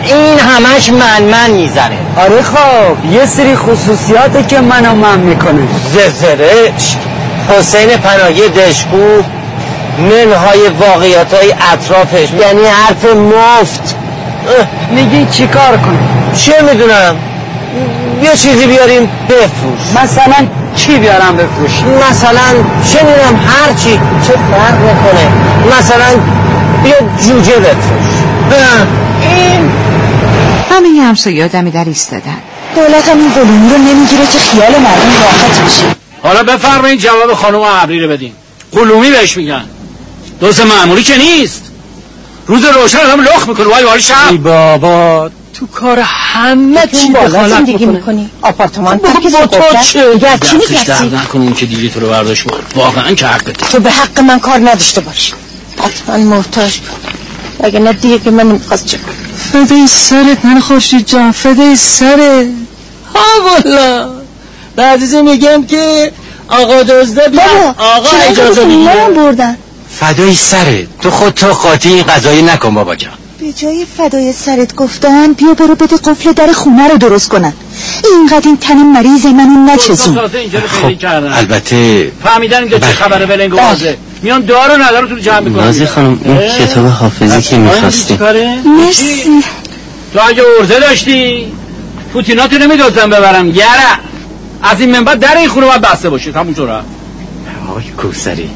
Speaker 6: این همش من من می‌زنه.
Speaker 3: آره خب. یه سری خصوصیاته که منو من می‌کنه.
Speaker 7: زرزرش. حسین پناهی دشکو منهای واقعیت های اطرافش. یعنی حرف مفت.
Speaker 3: میگی چی کار کنم؟
Speaker 7: چه می‌دونم؟ یه چیزی بیاریم بفروش.
Speaker 3: مثلا چی بیارم بفروش؟
Speaker 7: مثلا چه می‌دونم هر چی چه فرق می‌کنه. مثلا بیا جوجه بفروش.
Speaker 2: این همه همسایه دمی در ایستادن.
Speaker 11: دولت هم این رو نمی‌گیره که خیال مردم راحت بشه.
Speaker 4: حالا بفرمایید جواب خانم ابری رو بدین قلومی بهش میگن. دوست معمولی که نیست. روز روشن هم لخ می‌کنه. وای وای شب.
Speaker 14: ای بابا تو کار همه چی دخالت
Speaker 17: زندگی می‌کنی. آپارتمان
Speaker 14: با تو چه؟
Speaker 17: دیگه از چی میترسی
Speaker 4: درد نکنه اون که دیگه تو رو برداشت برد واقعا که حقته
Speaker 17: تو به حق من کار نداشته باش حتما محتاج بود. اگه نه دیگه که من نمی‌خواست چه کنم.
Speaker 14: فدای سرت من خورشید جان. فدای سرت. ها والا بعدیزه میگم که آقا دزده بیا. آقا اجازه می‌گیره
Speaker 17: بردن؟
Speaker 6: فدای سره. تو خود تو قاطی این قضایی نکن بابا جان.
Speaker 11: به جای فدای سرت گفتن بیا برو بده قفل در خونه رو درست کنن. اینقدر این تن مریض منو نچزون
Speaker 4: خب
Speaker 6: البته
Speaker 4: فهمیدن اینجا چه خبره بلنگ و واضح میان دار و ندار تو جمع می‌کنن.
Speaker 7: نازی خانم این کتاب حافظی که می‌خواستی.
Speaker 11: مرسی.
Speaker 4: تو اگه ارزه داشتی پوتیناتو نمیدازم ببرم یره. از این منبر در این خونه باید بسته باشه تموم شد
Speaker 6: آی کوسری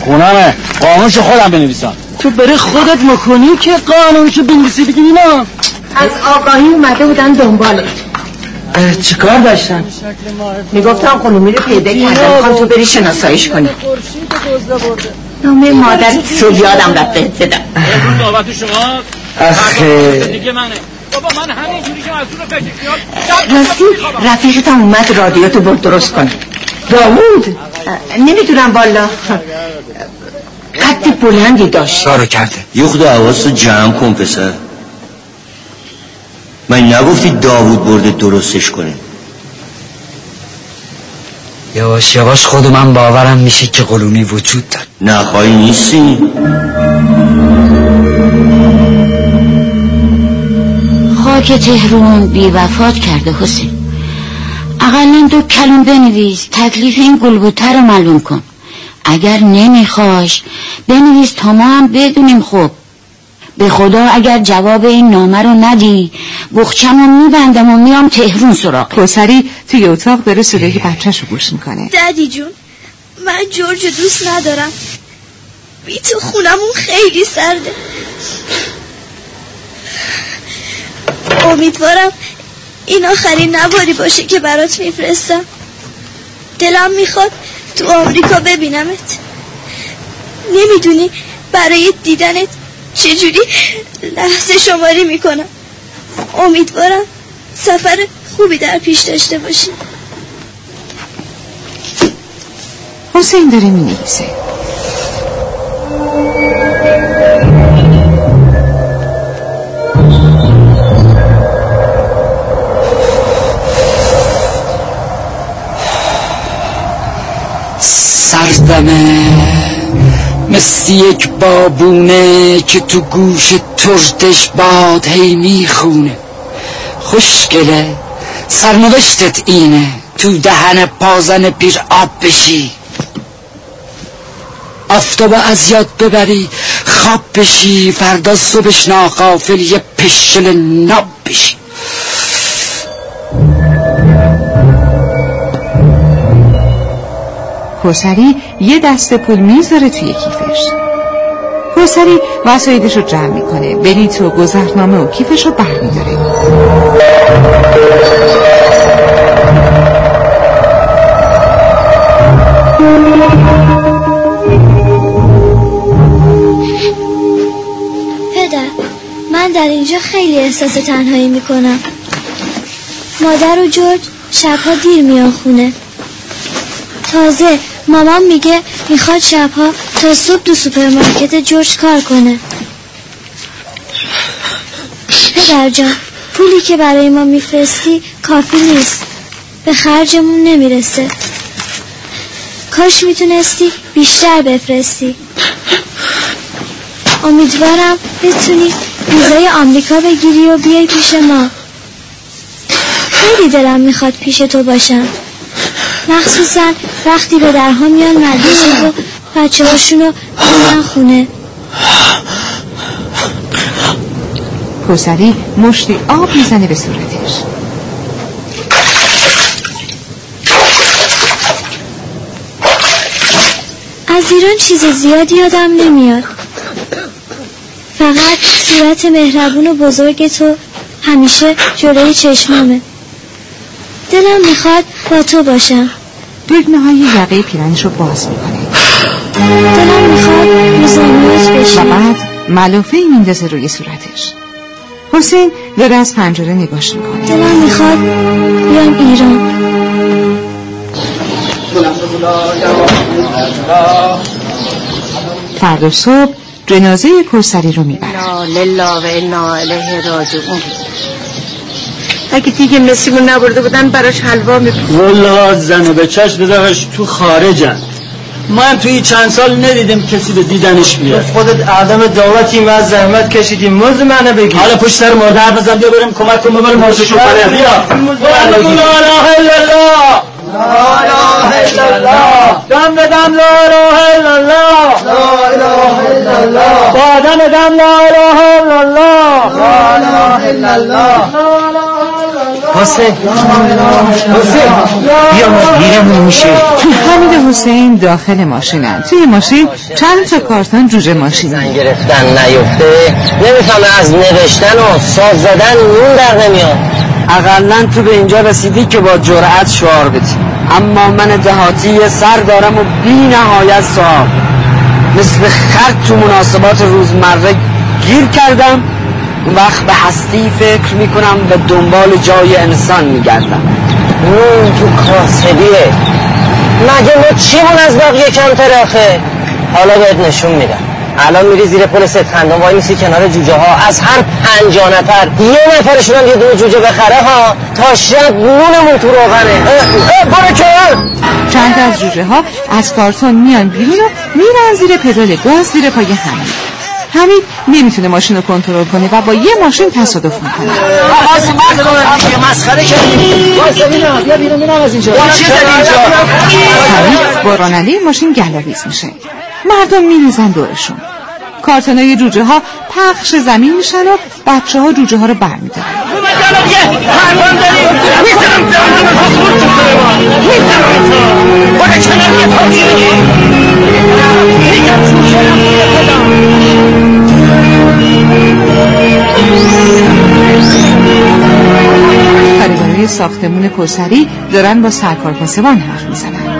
Speaker 4: خونمه. قانونشو خودم بنویسم.
Speaker 14: تو برای خودت مکنی که قانونشو بنویسی بگی اینا.
Speaker 17: از آگاهی اومده بودن دنبالت
Speaker 3: چیکار داشتن؟
Speaker 17: می‌گفتم قلومی رو پیدا کردم می‌خوام تو بری شناساییش کنی. نامه مادر رو یادم رفت بهت بدم
Speaker 4: امروز نوبت شما.
Speaker 3: اخه
Speaker 4: دیگه منه. بابا من همینجوری که از اون فکر میاد
Speaker 17: راستی رفیقتم اومد رادیاتو برد درست کنه. داوود نمی‌دونم والا. قد بلندی داشت.
Speaker 5: کارو کرده؟ یه خود حواست جمع کن پسر. من نگفتی داوود برده درستش کنه.
Speaker 3: یواش یواش خود من باورم میشه که قلومی وجود داره.
Speaker 5: نخواهی نیستی؟
Speaker 1: خاک تهرون بی وفات کرده حسین. اقلا دو کلم بنویس تکلیف این گلبوته رو معلوم کن. اگر نمیخواش بنویس تا ما هم بدونیم خب به خدا اگر جواب این نامه رو ندی بخچم رو میبندم و میام تهرون سراغ
Speaker 2: کوسری توی اتاق داره صدای بچهش رو گوش می‌کنه.
Speaker 19: ددی جون من جورج دوست ندارم. بی تو خونمون خیلی سرده. امیدوارم این آخرین نواری باشه که برات میفرستم. دلم می‌خواد تو آمریکا ببینمت.
Speaker 22: نمی‌دونی برای دیدنت چجوری لحظه شماری می‌کنم. امیدوارم سفر خوبی در پیش داشته باشی.
Speaker 2: حسین داره می نویسه
Speaker 3: سرزمه مثل یک بابونه که تو گوش ترتش باد هی می‌خونه. خوشگله سرنوشتت اینه تو دهن پازن پیر آب بشی. آفتاب از یاد ببری خواب بشی فردا صبحش ناقافل یه پشل ناب بشی.
Speaker 2: کوسری یه دست پول می‌ذاره توی کیفش. کوسری وسایدش رو جمع می‌کنه بلیت و گذرنامه و کیفش رو برمیداره.
Speaker 22: پدر من در اینجا خیلی احساس تنهایی می‌کنم. مادر و جورج شبها دیر میان خونه. تازه مامان میگه می‌خواد شبها تا صبح تو سوپرمارکت جورج کار کنه. پدر جان پولی که برای ما میفرستی کافی نیست. به خرجمون نمی‌رسه. کاش می‌تونستی بیشتر بفرستی. امیدوارم بتونی ویزای آمریکا بگیری و بیای پیش ما. خیلی دلم می‌خواد پیش تو باشم. مخصوصا وقتی به درها میان مدرسه و بچه هاشونو بیان خونه.
Speaker 2: کوسری مشتی آب می‌زنه به صورتش.
Speaker 22: از ایران چیز زیادی یادم نمیاد. فقط صورت مهربون و بزرگ تو همیشه جلوی چشمامه. دلم می‌خواد با تو باشم.
Speaker 2: دگمه های یقه پیرنش رو باز می‌کنه.
Speaker 22: دلم می‌خواد روزانیاش
Speaker 2: و
Speaker 22: بشم
Speaker 2: بعد ملافه ای میندازه روی صورتش. حسین داره از پنجره نگاش می‌کنه.
Speaker 22: دلم می‌خواد بیام ایران.
Speaker 2: فردا صبح جنازه کوسری رو می‌برن
Speaker 17: لا لله و انا الیه راجعون. اگه دیگه مسیمون نبرده بودن براش حلوا می‌کنم
Speaker 4: والا زن و به چشم بذارش تو خارجن. ما هم توی چند سال ندیدیم کسی به دیدنش بیاد.
Speaker 6: خودت آدم دعوتی ما زحمت کشیدی. موز منو بگی.
Speaker 4: حالا پشت سر مرده حرف بزن بیا بریم کمک کن ببریم مرزشو کنه بیا. لا اله الا الله. لا اله الا الله. دم به دم لا اله الا الله. لا اله الا الله. با دم دم لا اله الا الله. لا اله الا الله.
Speaker 6: حسین. حسین بیا ما دیرمون میشه.
Speaker 2: حمید حسین داخل ماشینن توی ماشین چند تا کارتون جوجه ماشینی
Speaker 7: گرفتن نیفته. نمی‌فهمه از نوشتن و ساز زدن نون در نمیاد.
Speaker 3: اقلا تو به اینجا رسیدی که با جرأت شعار بدی. اما من دهاتی سر دارم و بی نهایت صاحب مثل خر تو مناسبات روزمره گیر کردم اون وقت به هستی فکر می‌کنم و دنبال جای انسان میگردم.
Speaker 7: نون تو کاسبیه. مگه ما چیمون از بقیه کمتر آخه؟ حالا بهت نشون میدم. الان میری زیر پل ست خندان وای میسی کنار جوجه ها از هر پنجاه نفر یه نفرشون هم یه دونه جوجه بخره ها. تا شب نونمون تو روغنه. برو کنار.
Speaker 2: چند از جوجه ها از کارتون میان بیرون و میرن زیر پدال گاز زیر پای حمید حمید نمی‌تونه ماشین رو کنترل کنه و با یه ماشین تصادف می‌کنه.
Speaker 6: مسخره کردی بیا بیرون از اینجا. چی داری اینجا.
Speaker 2: حمید با راننده ماشین گلاویز میشه. مردم میریزن دورشون. کارتونای جوجه ها پخش زمین میشن و بچه ها جوجه ها رو برمیدارن ساختمون کوسری دارن با سرکار پاسبان حرف می‌زنن.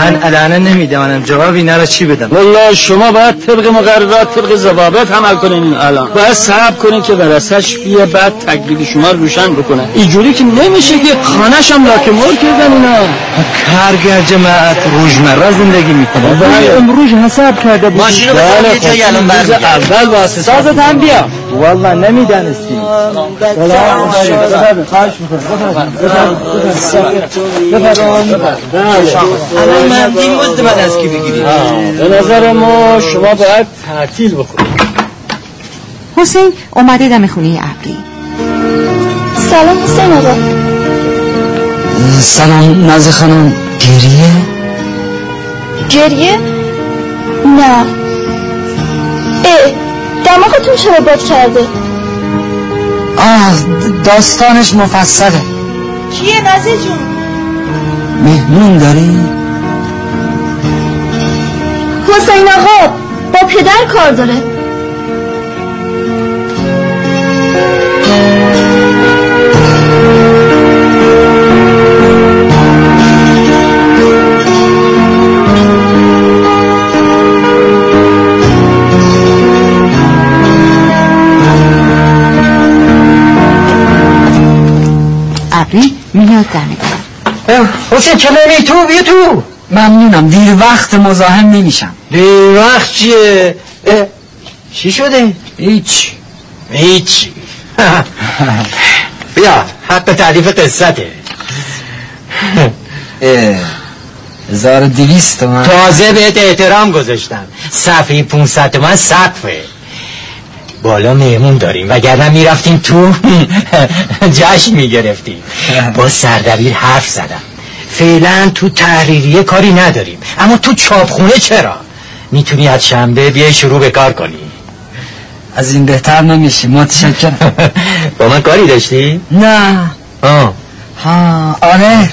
Speaker 23: من الان نمی‌دانم جواب اینا را چی بدم؟
Speaker 4: والله شما باید طبق مقررات طبق ضوابط عمل کنین الان. باید صبر کنین که ورسش بیه بعد تکلیف شما رو روشن بکنه. اینجوری که نمیشه که خانهش هم لاک مول کردن اینا.
Speaker 23: کارگر جماعت روزمره زندگی می‌کنه.
Speaker 4: بله.
Speaker 23: امروز حساب کرده بود
Speaker 7: ماشین رو بزن یه جایی الان برمیگرد
Speaker 4: اول واسه
Speaker 23: سازت هم بیا. والله نمی‌دانستیم.
Speaker 7: الان من این مزد من از کی بگیریم
Speaker 4: به نظر ما شما باید تعطیل بکنید
Speaker 2: حسین اومده دم خونه ابری
Speaker 19: سلام حسین آقا.
Speaker 3: سلام نازه خانم. گریه؟
Speaker 19: گریه؟ نه. اه دماغتون چرا باد کرده؟
Speaker 3: آه داستانش مفصله.
Speaker 24: کیه نازه جون؟
Speaker 3: مهمون داری؟
Speaker 19: حسین آقا با پدر کار داره.
Speaker 2: میاد دم در
Speaker 6: حسین نمی تو؟ بیا تو.
Speaker 3: ممنونم. دیر وقت مزاحم نمیشم.
Speaker 6: دیر وقت چیه؟ چی شده؟
Speaker 3: هیچ.
Speaker 6: هیچ. بیا حق تعریف قصته.
Speaker 3: هزار دویست تومن.
Speaker 6: تازه بهت احترام گذاشتم. صفحه 500 من سقفه. بالا مهمون داریم. وگرنه می‌رفتیم تو جشن می‌گرفتیم. با سردبیر حرف زدم. فعلا تو تحریریه کاری نداریم. اما تو چاپخونه چرا؟ می‌تونی از شنبه بیای شروع به کار کنی.
Speaker 3: از این بهتر نمیشه متشکرم.
Speaker 6: با من کاری داشتی؟
Speaker 3: نه.
Speaker 6: آه.
Speaker 3: ها آره.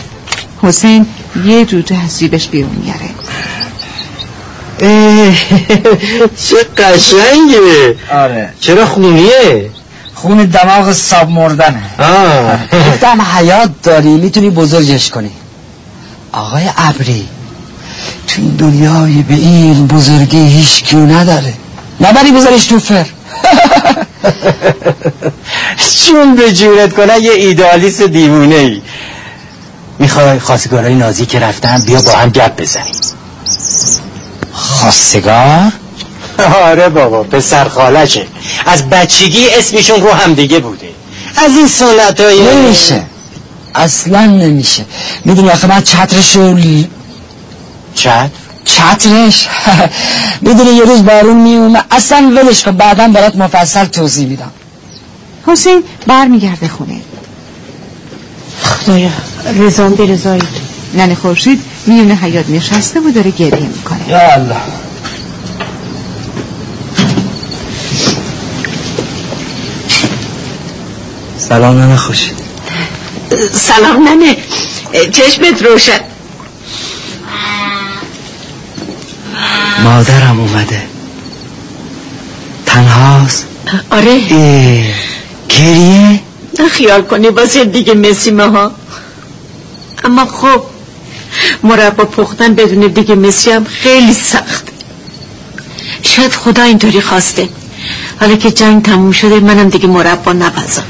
Speaker 2: حسین یه جوجه از جیبش بیرون میاره
Speaker 6: چه قشنگه
Speaker 3: آره.
Speaker 6: چرا خونیه؟
Speaker 3: خون دماغ ساب مردنه
Speaker 6: آه.
Speaker 3: گفتم حیات داری می‌تونی بزرگش کنی. آقای ابری تو این دنیای به این بزرگی هیچ کیو نداره. نبری بذارش تو فر.
Speaker 6: چون به جورت کنه یه ایدالیست دیوونه ای می‌خوای خواستگارای نازی که رفتن بیا با هم گپ بزنیم.
Speaker 3: خواستگار
Speaker 6: آره بابا پسر خالشه از بچگی اسمشون رو هم دیگه بوده. از این سنت های
Speaker 3: نمیشه. اصلا نمیشه. می‌دونی آخه من چترشو ل...
Speaker 6: چت؟
Speaker 3: چترش؟ می‌دونی یه روز بارون میومه اصلا ولش کن بعدا برات مفصل توضیح میدم.
Speaker 2: حسین برمیگرده خونه.
Speaker 25: خدایا رزان به رضایی
Speaker 2: ننه خورشید. میونه حیات نشسته و داره گریه می‌کنه.
Speaker 3: یا الله. سلام ننه خوشی
Speaker 17: سلام ننه. چشمت روشن.
Speaker 3: مادرم اومده. تنهاست؟
Speaker 17: آره.
Speaker 3: اه، گریه؟
Speaker 17: خیال کنی واسه دیگه مسیمه ها اما خب مربا پختن بدون دیگه مسی هم خیلی سخت. شاید خدا اینطوری خواسته. حالا که جنگ تموم شده منم دیگه مربا نپزم.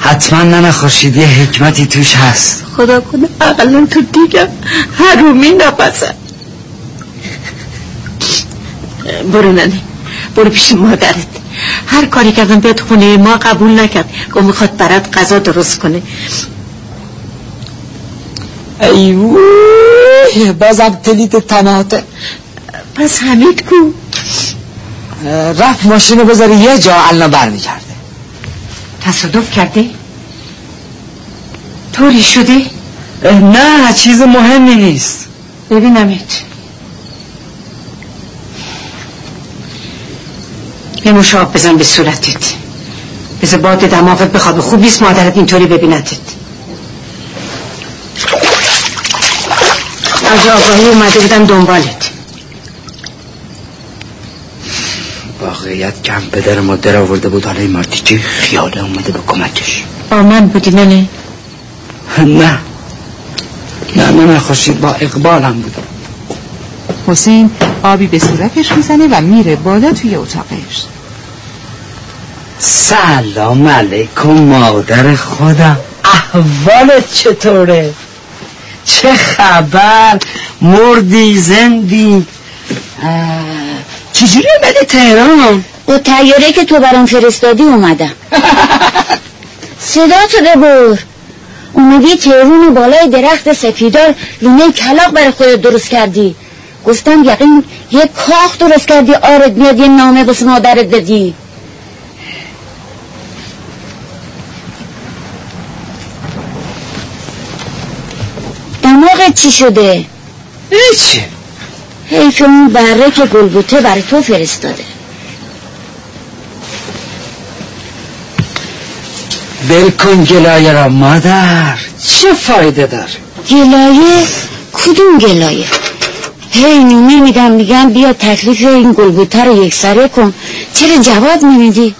Speaker 3: حتما ننه خورشید یه حکمتی توش هست.
Speaker 17: خدا کنه اقلا تو دیگه حرومی نپزم. برو ننه برو پیش مادرت. هر کاری کردم بیاد خونه ما قبول نکرد. گفت می‌خواد برات غذا درست کنه.
Speaker 3: ایوه بازم تلیت تماته
Speaker 17: پس حمید کو؟
Speaker 3: رفت ماشینو بذاری یه جا الان برمیگرده.
Speaker 17: تصادف کرده؟ طوری شده؟
Speaker 3: نه چیز مهمی نیست.
Speaker 17: ببینمت یه مشاب بزن به صورتت. بذار باد دماغت بخواد خوبیست مادرت اینطوری ببینتت از آقاهی اومده بودن دنبالت
Speaker 3: واقعیت کم پدر مادر آورده بود حالا این مارتیچی خیاله اومده به کمکش
Speaker 17: با من بودی ننه
Speaker 3: نه در من خوشید با اقبالم بودم
Speaker 2: حسین آبی به صورتش می‌زنه و میره بالا توی اتاقش
Speaker 3: سلام علیکم مادر خودم احوالت چطوره چه خبر؟ مردی زندی. چجوری اومده تهران؟
Speaker 1: با تیاره که تو برام فرستادی اومدم. صدا تو ببر. اومدی تهرون بالای درخت سفیدار لونه کلاق برای خودت درست کردی. گفتم یقین یه کاخ درست کردی آرد میاد یه نامه بس مادرت بدی دماغت چی شده؟
Speaker 3: هیچ.
Speaker 1: حیف اون بره که گلبوته برای تو فرستاده.
Speaker 3: بل کن گلایه را مادر. چه فایده داره
Speaker 1: گلایه؟ کدوم گلایه؟ هی نونه میدم میگم بیا تکلیف این گلبوته رو یک سره کن. چرا جواب نمیدی؟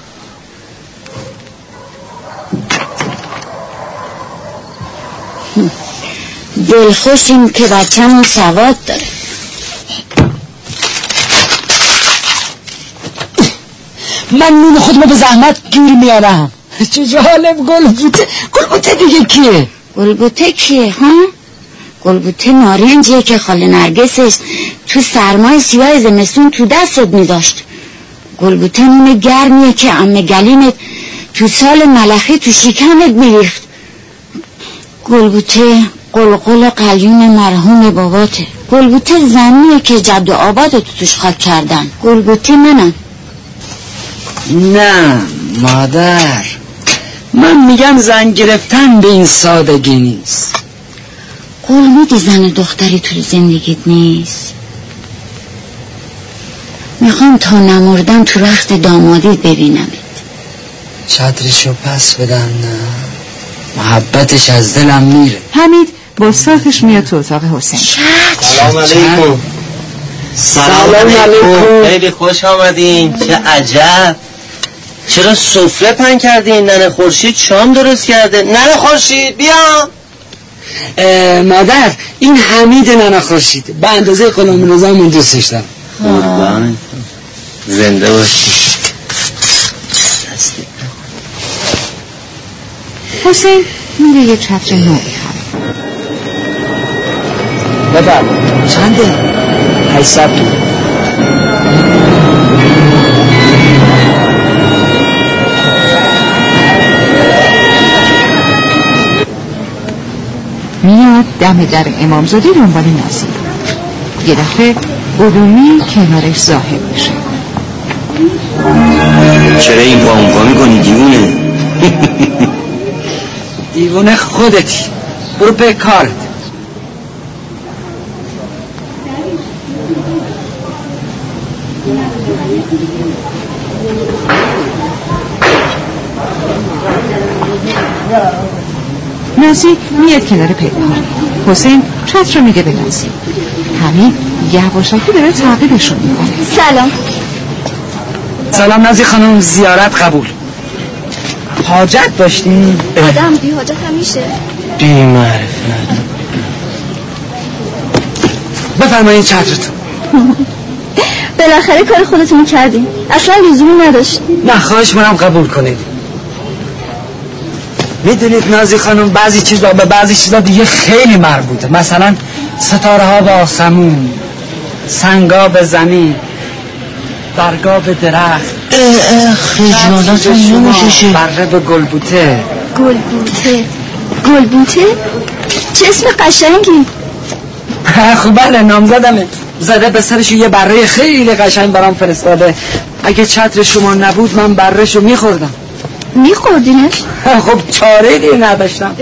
Speaker 1: دلخوشیم که بچه‌مون سواد داره.
Speaker 3: من نون خودمو به زحمت گیر میارم. چه جالب گلبوته. گلبوته دیگه کیه؟
Speaker 1: گلبوته کیه؟ ها؟ گلبوته نارنجیه که خاله نرگسش تو سرمای سیاه زمستون تو دستت میداشت. گلبوته نون گرمیه که امه گلیمت تو سال ملخی تو شکمت میریخت. گلبوته قلقل قلیون مرحوم باباته. گلبوته زنیه که جد و آباد تو توش خاک کردن. گلبوته منم.
Speaker 3: نه مادر. من میگم زن گرفتن به این سادگی نیست.
Speaker 1: قول میدی زن دختری تو زندگیت نیست؟ می‌خوام تا نمردم تو رخت دامادیت ببینم
Speaker 3: چترشو پس بدن نه. محبتش از دلم میره.
Speaker 2: حمید با صافش میاد تو اتاق حسین.
Speaker 7: سلام علیکم.
Speaker 3: سلام علیکم.
Speaker 7: خیلی خوش آمدین. چه عجب. چرا سفره پن کردین؟ ننه خورشید شام درست کرده. ننه خورشید بیا.
Speaker 3: مادر این حمید ننه خورشید. به اندازه غلام رضا من دوستش دارم.
Speaker 7: زنده باشی.
Speaker 2: حسین میره یه چتر نو
Speaker 3: ببر. چنده؟ هیست
Speaker 2: میاد دم در امامزاده دنبال نازی. یه دفعه علومی کنارش ظاهر میشه.
Speaker 5: چرا این پا اون پا می‌کنی دیوونه؟
Speaker 3: دیوونه خودتی. برو به کارت.
Speaker 2: نازی میاد کنار پیدار حسین چتر رو میده به نازی. همین یواشکی داره تعقیبشون می‌کنه.
Speaker 19: سلام.
Speaker 3: سلام نازی خانم زیارت قبول. حاجت داشتی؟
Speaker 19: آدم بی حاجت همیشه
Speaker 7: بی معرفت.
Speaker 3: بفرمایید چترتون.
Speaker 19: بالاخره کار خودتون کردین. اصلا لزومی نداشت.
Speaker 3: نه خواهش منم قبول کنید. می‌دونید نازی خانم بعضی چیزا به بعضی چیزا دیگه خیلی مربوطه. مثلا ستاره ها به آسمون سنگا به زمین برگا به درخت.
Speaker 7: خجالت نمیشه
Speaker 3: بره به گلبوته.
Speaker 19: گلبوته؟ گلبوته؟ چه اسم قشنگی؟
Speaker 3: خب بله نامزدمه. زده به سرش یه بره خیلی قشنگ برام فرستاده. اگه چتر شما نبود من برهشو میخوردم.
Speaker 19: میخوردینش؟
Speaker 3: خب چاره دیگه نداشتم.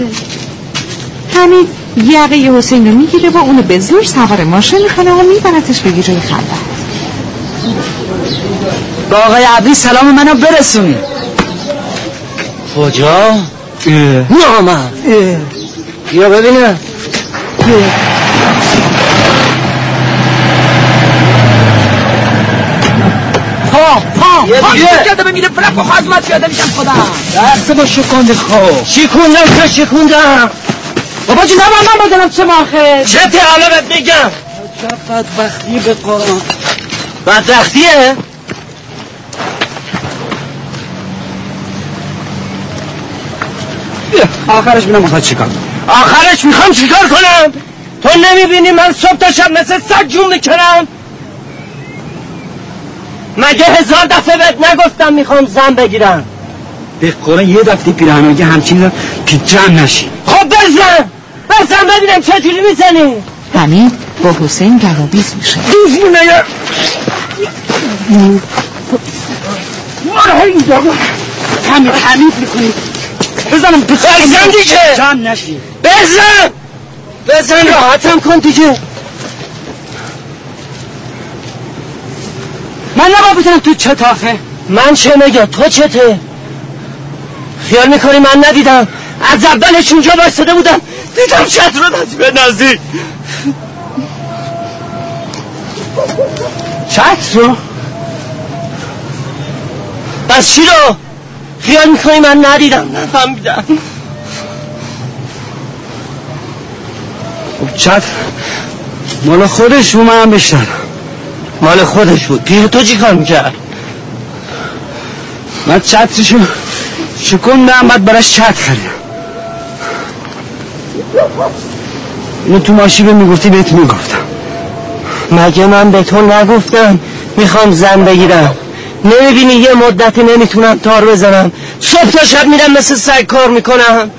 Speaker 2: حمید یقه حسین رو می‌گیره و اونو به زور سوار ماشین می‌کنه و میبرتش به جای خلوت
Speaker 3: با آقای عبدی سلام منو برسونی.
Speaker 7: کجا؟ نه من بیا ببینم.
Speaker 3: پا
Speaker 7: یه
Speaker 3: پا
Speaker 7: دیگه.
Speaker 3: کرده میره فرق و خازمت پیاده میشم خودم دست با شکند خوب.
Speaker 7: شکوندم که شکوندم.
Speaker 3: بابا جون من بدونم چه ماخه
Speaker 7: چه حالا بهت میگم.
Speaker 3: چه بدبختی به قرآن.
Speaker 7: بدبختیه؟
Speaker 3: آخرش بینم می‌خواد چیکار
Speaker 7: آخرش می‌خوام چیکار کنم؟ تو نمی‌بینی من صبح تا شب مثل سگ جون می‌کنم؟ مگه هزار دفعه بهت نگفتم می‌خوام زن بگیرم؟
Speaker 3: به قرآن یه دفعه پیراهنگی همچین دار که جمع نشی.
Speaker 7: خب بزن! بزن ببینم چجوری می‌زنی!
Speaker 2: حمید با حسین گلابیز میشه.
Speaker 7: دیوونه
Speaker 3: حمید حمید می‌کنی. بزنم
Speaker 7: بزن دیگه!
Speaker 3: جمع نشی.
Speaker 7: بزن! بزن راحتم کن دیگه!
Speaker 3: من نبا بزنم تو چتاخه
Speaker 7: من چه میگم؟ تو چته؟ خیال می‌کنی من ندیدم؟ از اولش اونجا بایستده بودم. دیدم چت رو نزدیک. به نزدیک.
Speaker 3: چت رو؟
Speaker 7: بس چی رو؟ خیال می‌کنی من ندیدم؟ نفهمیدم.
Speaker 3: خب چت مال خودش رو من بشتن
Speaker 7: مال خودش بود. پیر تو چی کار می‌کرد؟
Speaker 3: من چترشو شکندم بعد براش چت خریدم اینو تو ماشی به می‌گفتی بهت می‌گفتم.
Speaker 7: مگه من به تو نگفتم می‌خوام زن بگیرم؟ نمی‌بینی یه مدتی نمی‌تونم تار بزنم؟ صبح تا شب میرم مثل سگ کار می‌کنم؟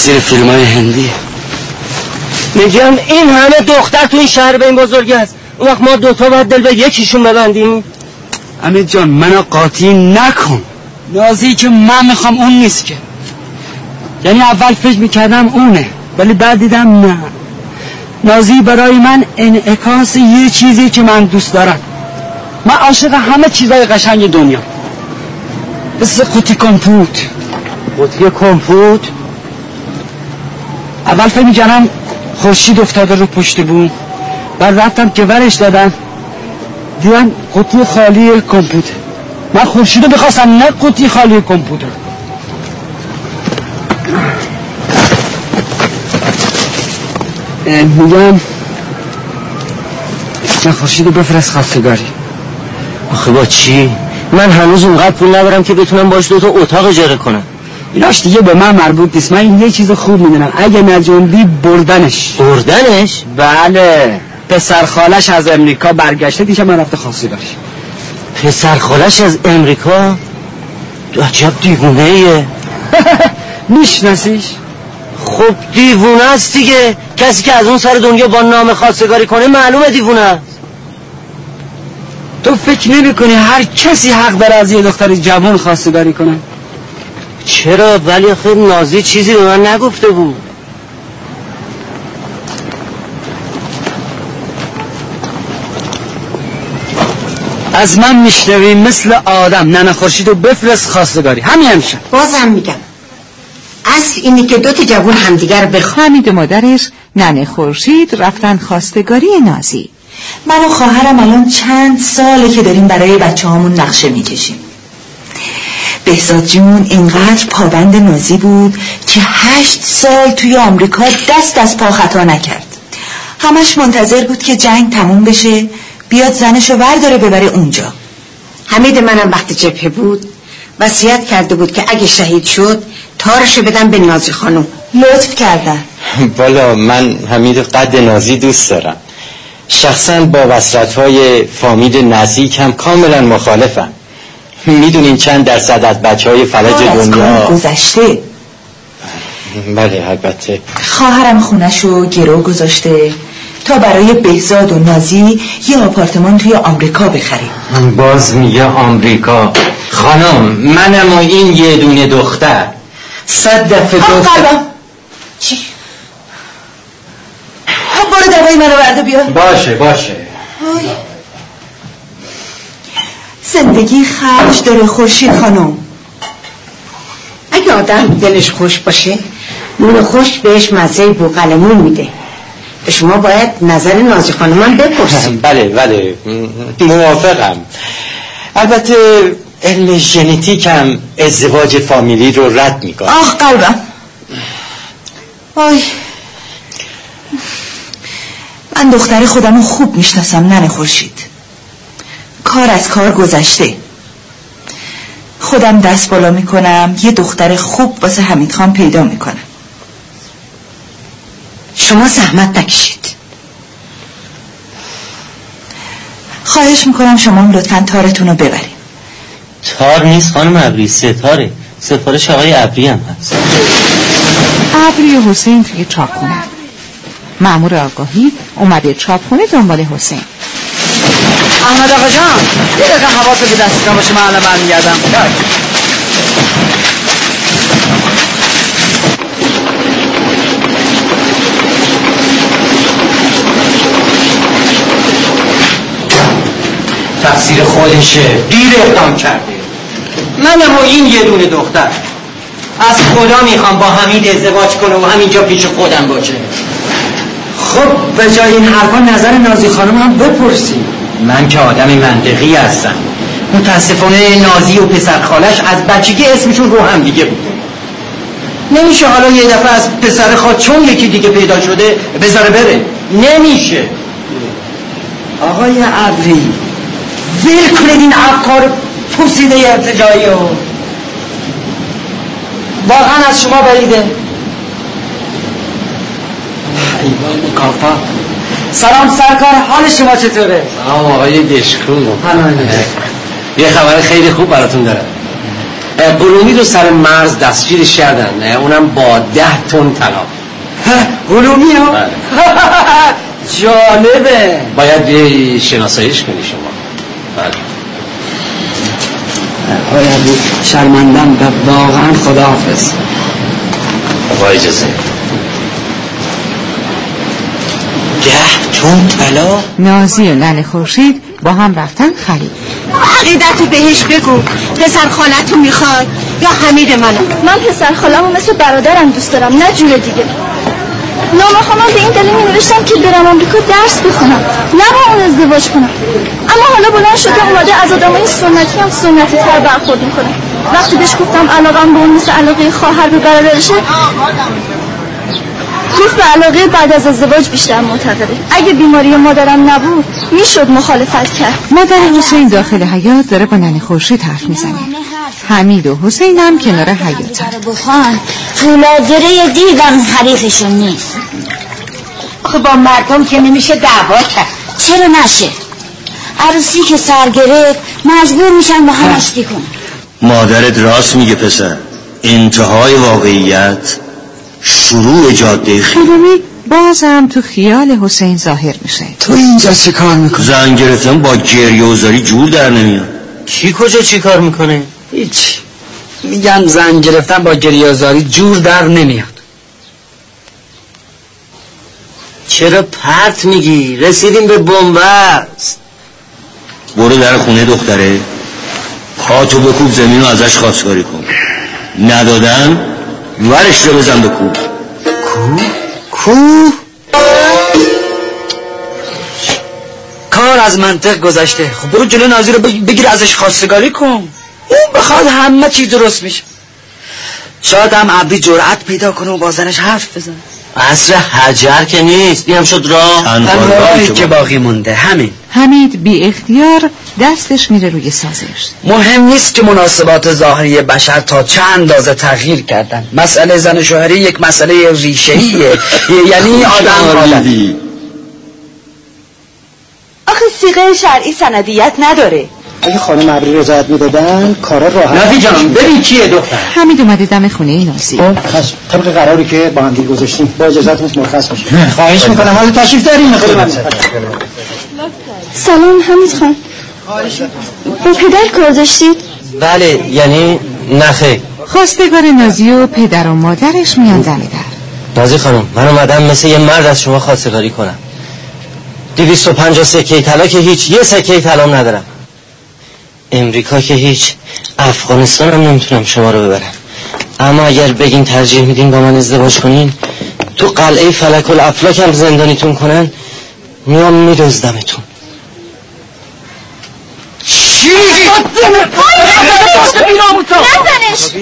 Speaker 26: تقصیر فیلم های هندی.
Speaker 7: میگم این همه دختر تو این شهر به این بزرگی هست. اون وقت ما دوتا باید دل به یکیشون ببندیم.
Speaker 3: امید جان منو قاطی نکن. نازی که من می‌خوام اون نیست که. یعنی اول فکر می‌کردم اونه ولی بعد دیدم نه. نازی برای من انعکاس یه چیزی که من دوست دارم. من عاشق همه چیزای قشنگ دنیا. مثل قوطی کمپوت.
Speaker 7: قوطی کمپوت؟
Speaker 3: اول فکر می‌کردم خورشید افتاده رو پشت بوم. بعد رفتم که ورش دادم. دیدم قوطی خالی کمپوت من خورشید رو بخواستم نه قوطی خالی کمپوت میگم من خورشید رو بفرست خواستگاری.
Speaker 7: آخه با چی؟ من هنوز اونقدر پول ندارم که بتونم باش دوتا اتاق اجاره کنم.
Speaker 3: ایناش دیگه به من مربوط نیست. من یه چیز خوب می‌دونم. اگه نجنبی بردنش.
Speaker 7: بردنش؟
Speaker 3: بله. پسر خالش از امریکا برگشته دیشه من رفته خواستگاری
Speaker 7: پسر خالش از امریکا؟ عجب دیوونه ایه
Speaker 3: میشناسیش؟
Speaker 7: خب دیوونه است دیگه. کسی که از اون سر دنیا با نام خواستگاری کنه معلومه دیوونه است.
Speaker 3: تو فکر نمی کنی هر کسی حق داره از یه دختر جوان خواستگاری کنه؟
Speaker 7: چرا؟ ولی خب نازی چیزی به من نگفته بود.
Speaker 3: از من میشنوی مثل آدم. ننه خورشید و بفرست خواستگاری. همین همیشه
Speaker 17: بازم میگم. اصل اینی که دوتی جوون همدیگر بخواه
Speaker 2: حمید و مادرش ننه خورشید رفتن خواستگاری نازی.
Speaker 11: من و خواهرم الان چند ساله که داریم برای بچه هامون نقشه می‌کشیم. بهزاد جون اینقدر پابند نازی بود که هشت سال توی آمریکا دست از پا خطا نکرد. همش منتظر بود که جنگ تموم بشه بیاد زنشو ورداره ببره اونجا.
Speaker 17: حمید منم وقتی جبهه بود وصیت کرده بود که اگه شهید شد تارشو بدم به نازی خانم.
Speaker 11: لطف کردن.
Speaker 15: والا من حمید قد نازی دوست دارم. شخصا با وسرت های فامیل نزدیکم کاملا مخالفم. می‌دونین چند درصد از بچه های فلج دنیا
Speaker 11: گذشته.
Speaker 15: بله البته.
Speaker 11: خواهرم خونشو گرو گذاشته تا برای بهزاد و نازی یه آپارتمان توی آمریکا بخریم.
Speaker 15: باز میگه آمریکا. خانم منم و این یه دونه دختر. صد دفعه گفتم
Speaker 11: چی؟ برو دوای منو برده بیا
Speaker 6: باشه باشه.
Speaker 11: زندگی خرج داره خورشید خانم.
Speaker 17: اگه آدم دلش خوش باشه نون خوش بهش مزه بوقلمون میده. شما باید نظر نازی خانمان بپرسیم
Speaker 6: بله بله. موافقم. البته علم ژنتیک هم ازدواج فامیلی رو رد می‌کنه.
Speaker 11: آخ قلبم. آی من دختر خودم رو خوب می‌شناسم ننه خورشید. کار از کار گذشته. خودم دست بالا می‌کنم یه دختر خوب واسه حمید خان پیدا می‌کنم.
Speaker 17: شما زحمت نکشید.
Speaker 11: خواهش می‌کنم شما هم لطفا تارتون رو ببریم
Speaker 6: تار نیست خانم ابری ستاره. سفارش آقای ابری هم هست.
Speaker 2: ابری حسین توی چاپخونه. معمور آگاهی اومده چاپخونه دنبال حسین.
Speaker 18: احمد آقا جان یه دقیقه حواست به دستتان باشه من الان برمیگردم.
Speaker 6: تقصیر خودشه. دیر اقدام کرده. منم و این یه دونه دختر. از خدا می‌خوام با حمید ازدواج کنه و همینجا پیش خودم باشه. خب به جای این حرفا نظر نازی خانم هم بپرسی من که آدم منطقی هستم. متاسفانه نازی و پسر خالش از بچگی اسمشون رو هم دیگه بوده نمیشه حالا یه دفعه از پسر خال چون یکی دیگه پیدا شده بذاره بره. نمیشه. آقای عبری ول کنید این افکار پوسیده ارتجایی رو. واقعا از شما بریده. ایوان مکافا سلام سرکار حال شما چطوره؟
Speaker 12: سلام آقای دشکون یه خبر خیلی خوب براتون دارم. قلومی رو سر مرز دستگیرش کردن اونم با ده تن طلا.
Speaker 6: قلومی ها؟ جالبه.
Speaker 12: باید یه شناساییش کنی شما. بله.
Speaker 6: آقای عبی شرمندم و واقعا خداحافظ.
Speaker 12: با اجازه.
Speaker 6: ده تون طلا
Speaker 2: نازی و ننه خورشید با هم رفتن خرید.
Speaker 17: عقیدتو بهش بگو. پسر خالتو می‌خواد یا حمید منو؟
Speaker 19: من پسر خالمو مثل برادرم دوست دارم نه جور دیگه. نامه خواهم به این دلیل می نوشتم که برم آمریکا درس بخونم نه با اون ازدواج کنم. اما حالا بلند شده اومده از آدمای سنتی هم سنتی تر برخورد می‌کنه. وقتی بهش گفتم علاقم به اون مثل علاقه خواهر به برادرشه گفت به علاقه بعد از ازدواج بیشتر معتقده. اگه بیماری مادرم نبود می‌شد مخالفت کرد.
Speaker 2: مادر حسین داخل حیات داره با ننه خورشید حرف می‌زنه. حمید و حسین هم کنار حیات
Speaker 1: بخوان. فولادره دیدم حریفشون نیست.
Speaker 17: آخه با مردم که نمیشه دعوا کرد.
Speaker 1: چرا نشه؟ عروسی که سر گرفت مجبور میشن با هم آشتی کنن
Speaker 5: مادرت راست میگه پسر. انتهای واقعیت شروع جاده خیلی.
Speaker 2: بازم تو خیال حسین ظاهر میشه.
Speaker 5: تو اینجا چه کار می‌کنی؟ زن گرفتن با گریه و زاری جور در نمیاد.
Speaker 6: کی کجا چی کار می‌کنه؟
Speaker 18: هیچ. میگن زن گرفتن با گریازاری جور در نمیاد.
Speaker 6: چرا پرت میگی؟ رسیدیم به بنبست
Speaker 5: برو در خونه دختره. پاتو بکوب زمین رو ازش خواستگاری کن. ندادن ورش رو بزن به
Speaker 6: کو؟ کو؟
Speaker 18: کار از منطق گذشته خب برو جلو نازی رو بگیر ازش خواستگاری کن اون بخواد همه چی درست میشه شاید هم عبری جرأت پیدا کنه و با زنش حرف بزن
Speaker 6: عصر حجر که نیست. اینم شد راه.
Speaker 18: تنها که باقی مونده. همین.
Speaker 2: حمید بی اختیار دستش میره روی سازش.
Speaker 18: مهم نیست که مناسبات ظاهری بشر تا چند اندازه تغییر کردن. مسئله زن و شوهری یک مسئله ریشه‌ایه. یعنی آدم آدم.
Speaker 11: آخه سیغه شرعی سندیت نداره.
Speaker 18: اگه خانم ابری رضایت می‌دادن کارا راحت
Speaker 6: نافی جان ببین کیه دختر؟
Speaker 2: حمید اومده دم خونه نازی.
Speaker 18: خشم طبق قراری که با هم دیگه گذاشتیم با اجازهتون مرخص باشیم خواهش می‌کنم. حالا تشریف داریم
Speaker 19: سلام حمید خان. با پدر کار داشتید؟
Speaker 6: بله یعنی نخه.
Speaker 2: خواستگار نازی و پدر و مادرش میان دم در.
Speaker 7: نازی خانم من اومدم مثل یه مرد از شما خواستگاری کنم. دیویست و پنجا سکه طلا که هیچ یه سکه طلا ندارم. امریکا که هیچ افغانستان هم نمی‌تونم شما رو ببرم. اما اگر بگین ترجیح میدین با من ازدواج کنین تو قلعه فلک الافلاک هم زندانیتون کنن میام میدزدمتون.
Speaker 19: چی؟ نزنش.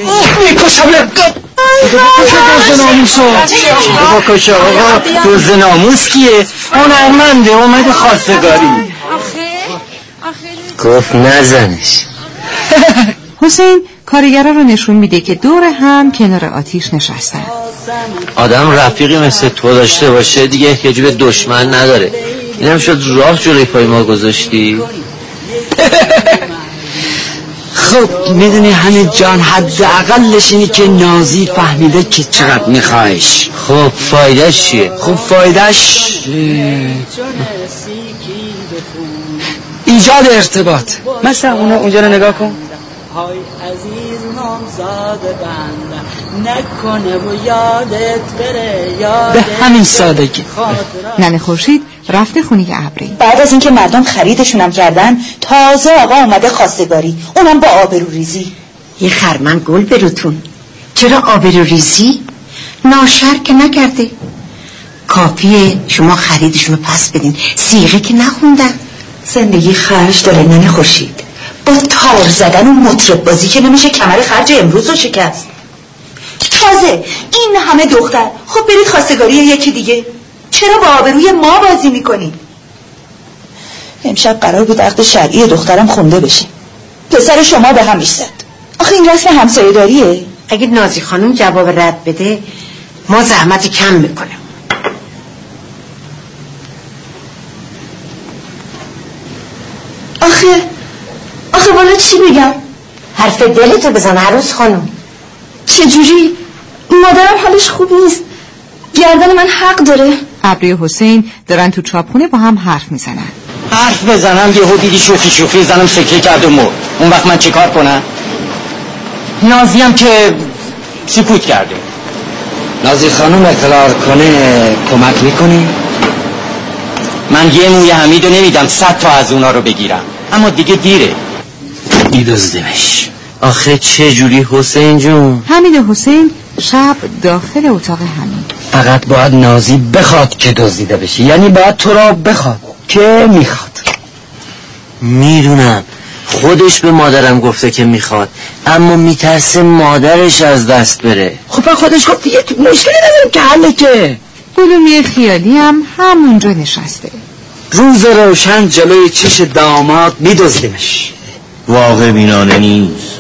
Speaker 5: می‌کشم آقا دوز ناموس کیه؟ هنرمنده اومده خواستگاری؟
Speaker 7: گفت نزنش.
Speaker 2: حسین کارگرا رو نشون میده که دور هم کنار آتیش نشستن.
Speaker 7: آدم رفیقی مثل تو داشته باشه دیگه احتیاجی به دشمن نداره. اینم شد راه جلوی پای ما گذاشتی؟
Speaker 3: خب می‌دونی همه جان حداقلش اینی که نازی فهمیده که چقدر میخوایش.
Speaker 7: خب فایدهش چیه؟
Speaker 3: خب فایدهش ایجاد ارتباط. مثلا اونو اونجا رو نگاه کن.
Speaker 27: های عزیز نامزاد بند. نکنه و یادت بره یادت
Speaker 3: به همین سادگی.
Speaker 2: ننه خورشید رفته خونه ابری.
Speaker 11: بعد از اینکه مردم خریدشونم کردن تازه آقا اومده خواستگاری. اونم با آبرو ریزی.
Speaker 17: یه خرمن گل بروتون چرا آبرو ریزی؟ ناشر که نکرده. کافیه شما خریدشونو پس بدین. سیغه که نخوندن.
Speaker 11: زندگی خرج داره ننه خورشید. با تار زدن و مطرب بازی که نمیشه کمر خرج امروز رو شکست. تازه این همه دختر خب برید خواستگاری یکی دیگه. چرا با آبروی ما بازی می‌کنی؟ امشب قرار بود عقد شرعی دخترم خونده بشه. پسر شما به هم زد آخه این رسم همسایه داریه
Speaker 17: اگه نازی خانم جواب رد بده ما زحمت کم می‌کنیم.
Speaker 11: آخه آخه والا چی بگم
Speaker 17: حرف دلتو بزن عروس خانم.
Speaker 11: چجوری؟ مادرم حالش خوب نیست. گردن من حق داره.
Speaker 2: ابری حسین دارن تو چاپخونه با هم حرف می‌زنن.
Speaker 3: حرف بزنم یه دیدی شوخی شوخی زنم سکه کرد و مرد. اون وقت من چیکار کنم؟ نازیم که سکوت کرده.
Speaker 7: نازی خانم اقرار کنه کمک می‌کنی؟
Speaker 3: من یه موی حمیدو نمیدم صد تا از اونا رو بگیرم. اما دیگه دیره.
Speaker 7: میدزدمش آخه چه جوری حسین جون؟
Speaker 2: حمید حسین شب داخل اتاق حمید
Speaker 3: فقط باید نازی بخواد که دزدیده بشه. یعنی باید تو را بخواد که می‌خواد.
Speaker 7: می‌دونم. خودش به مادرم گفته که می‌خواد. اما میترسه مادرش از دست بره.
Speaker 3: خب خودش گفت دیگه مشکلی ندارم که حله که.
Speaker 2: گلومی خیالی هم همونجا نشسته.
Speaker 3: روز روشن جلوی چش داماد میدزدیمش.
Speaker 5: واقع بینانه نیست.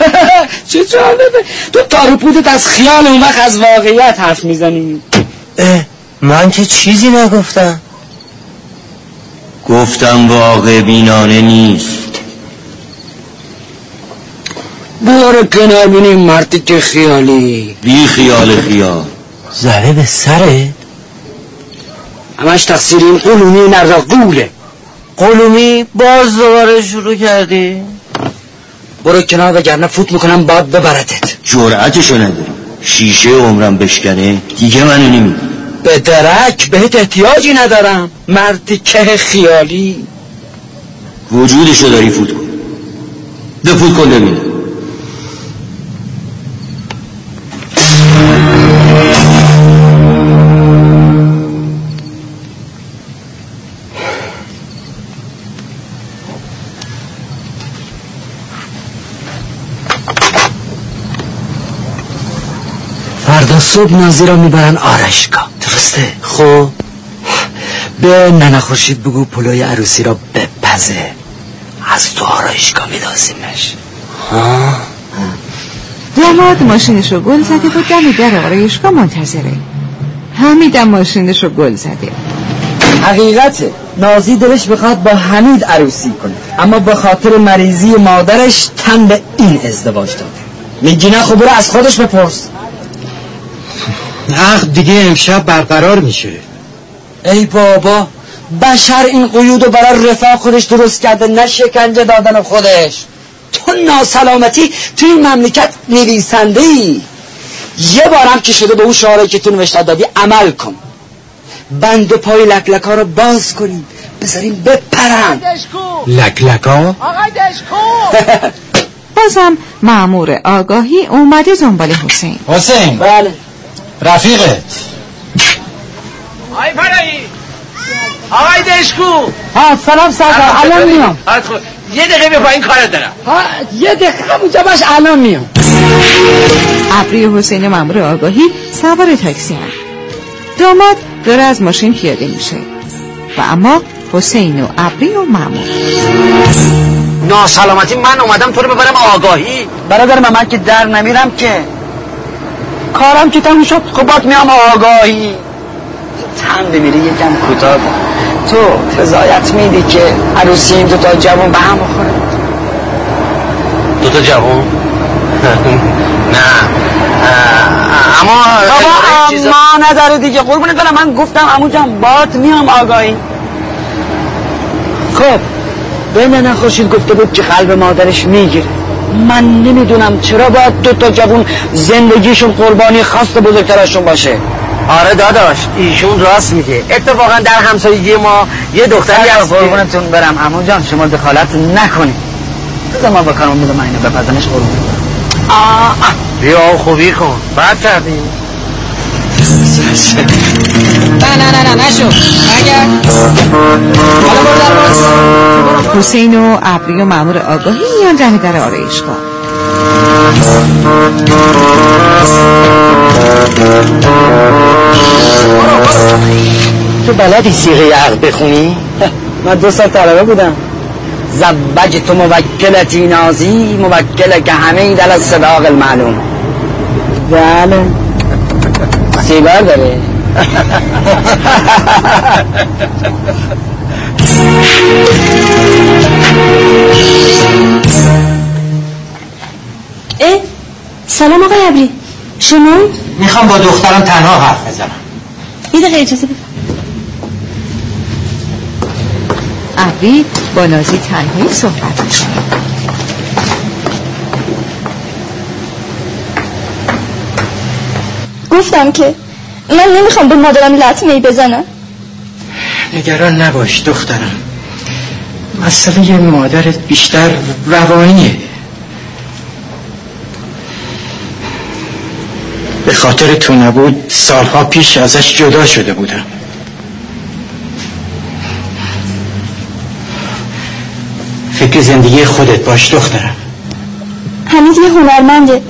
Speaker 3: چه جالبه. تو تاروپودت از خیال اون وقت از واقعیت حرف می‌زنی.
Speaker 7: من که چیزی نگفتم.
Speaker 5: گفتم واقع بینانه نیست.
Speaker 3: برو کنار بینیم مردی که خیالی.
Speaker 5: بی خیال خیال.
Speaker 7: زره به سره؟
Speaker 3: همش تقصیر این قلومی نردا قوله.
Speaker 7: قلومی باز دوباره شروع کردی؟
Speaker 3: برو کنار وگرنه فوت می‌کنم بعد ببرتت
Speaker 5: جرعتشو نداری. شیشه عمرم بشکنه دیگه منو نمی
Speaker 3: به درک بهت احتیاجی ندارم. مردی که خیالی.
Speaker 5: وجودشو داری فوت کن. بفوت کن ببینم
Speaker 3: فردا صبح نازی را می‌برن آرشگاه درسته؟
Speaker 7: خب.
Speaker 3: به ننه خورشید بگو پلوی عروسی را بپزه. از تو آرایشگاه میدازیمش.
Speaker 2: ها؟ داماد ماشینش رو گل زده و دم در آرایشگاه منتظره. حمیدم ماشینش رو گل زده.
Speaker 3: حقیقته. نازی دلش بخواد با حمید عروسی کنه. اما به خاطر مریضی مادرش تن به این ازدواج داده. میگی نه خب برو از خودش بپرس.
Speaker 13: عقد دیگه امشب برقرار میشه.
Speaker 3: ای بابا بشر این قیود و برای رفاه خودش درست کرده نه شکنجه دادن خودش. تو ناسلامتی توی این مملکت نویسنده ای یه بارم که شده به اون شعارهایی که تو نوشته دادی عمل کن. بند پای لکلک ها رو باز کنیم. بذاریم بپرن.
Speaker 13: لکلک ها؟
Speaker 11: آقای دشکو!
Speaker 2: بازم معمور آگاهی اومده دنبال حسین.
Speaker 4: حسین!
Speaker 3: بله.
Speaker 4: رفیقت
Speaker 14: آقای فرایی آقای دشکو.
Speaker 3: ها سلام سرکار الان میام.
Speaker 14: یه دقیقه به پایین کارت دارم.
Speaker 3: ها یه دقیقه همونجا باش الان میام.
Speaker 2: ابری حسین مامور آگاهی سوار تاکسی هم. داماد داره از ماشین پیاده میشه. و اما حسین و ابری و مامور.
Speaker 3: ناسلامتی من اومدم تو رو ببرم آگاهی. برادر من, من که در نمیرم که. کارم که تموم شد خب باید میام آگاهی. تن بمیری یکم کوتاه کن. تو رضایت میدی که عروسی این دوتا جوان به هم بخوره؟
Speaker 14: دوتا جوان؟ نه اما
Speaker 3: بابا اما نداره دیگه. قربونت برم من گفتم امو جان بات میام آگاهی. خب بین نخورشید گفته بود که قلب مادرش می‌گیره. من نمی‌دونم چرا باید دو تا جوون زندگیشون قربانی خواست بزرگترشون باشه.
Speaker 7: آره داداش ایشون راست میگه. اتفاقا در همسایگی ما یه دختری
Speaker 3: از
Speaker 7: هست
Speaker 3: قربونتون برم. امو جان شما دخالت نکنید. بذار ما بکنم می‌دونم من اینو بپزنش قربون.
Speaker 7: آه بیا خوبی کن. بعد کردی
Speaker 2: نه نه نه نه نشو. اگر حسین و ابری و مامور آگاهی میان دم در آرایشگاه
Speaker 3: تو بلدی سیغه عقل بخونی؟ من دو سال طلبه بودم. زبج تو موکلتی نازی موکل که همه دل از صداق المعلوم. بله. سیگار داره
Speaker 19: اه سلام آقای عبری شما؟
Speaker 6: می‌خوام با دخترم تنها حرف بزنم.
Speaker 19: یه دقیقه اجازه بده.
Speaker 2: ابری با نازی تنهایی صحبت می‌کنه.
Speaker 19: گفتم که من نمی‌خوام به مادرم لطمه ای بزنم.
Speaker 6: نگران نباش دخترم. مسئله مادرت بیشتر روانیه. به خاطر تو نبود سالها پیش ازش جدا شده بودم. فکر زندگی خودت باش دخترم.
Speaker 19: حمید یه هنرمنده.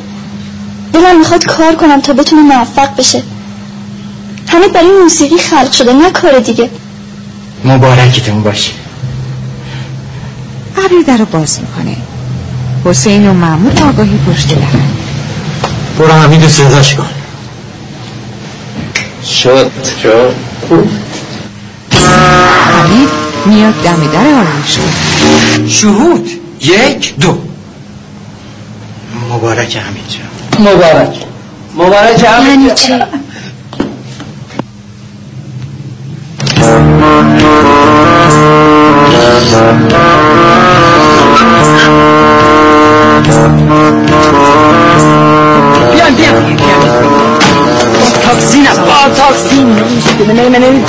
Speaker 19: دلم می‌خواد کار کنم تا بتونه موفق بشه. حمید برای موسیقی خلق شده نه کار دیگه.
Speaker 6: مبارکتون باشه.
Speaker 2: ابری در رو باز می‌کنه. حسین و مامور آگاهی پشت در
Speaker 6: برو حمید صداش کن. شد. شد.
Speaker 2: حمید میاد دم در آرایشگاه
Speaker 6: شهود. یک دو. مبارک حمید جان.
Speaker 3: مبارک. مبارک
Speaker 19: یعنی چی؟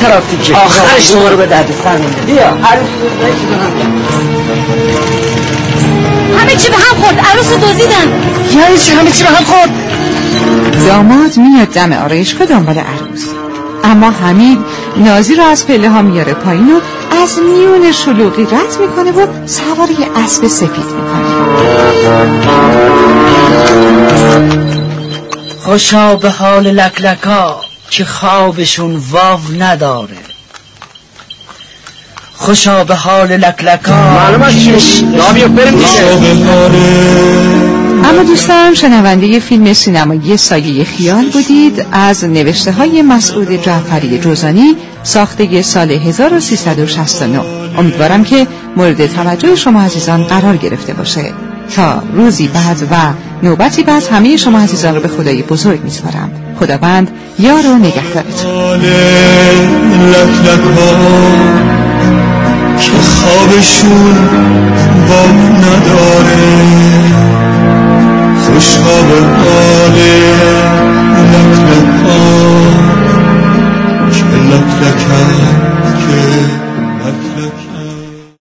Speaker 3: ترافیکه آخرش شما رو به درد سر میده بیا
Speaker 19: همه چی به هم خورد عروس رو دزدیدن.
Speaker 3: یعنی چی؟ همه چی به هم خورد؟
Speaker 2: داماد میاد دم آرایشگاه دنبال عروس. اما حمید نازی رو از پله ها میاره پایین و از میون شلوغی رد می‌کنه و سوار یه اسب سفید می‌کنه.
Speaker 3: خوشا به حال لکلکا. که خوابشون واو نداره. خوشا به حال لکلکا.
Speaker 14: معلومه چیش نابیا بریم دیگه.
Speaker 2: اما دوستان شنونده فیلم سینمایی سایه خیال بودید. از نوشته های مسعود جعفری جوزانی ساخته سال 1369 امیدوارم که مورد توجه شما عزیزان قرار گرفته باشه. تا روزی بعد و نوبتی بعد همه شما عزیزان رو به خدای بزرگ میسپارم. خداوند یار و
Speaker 28: نگهدارت که خوابشون باب نداره. خوش خواب حال لک لک که لک لکن که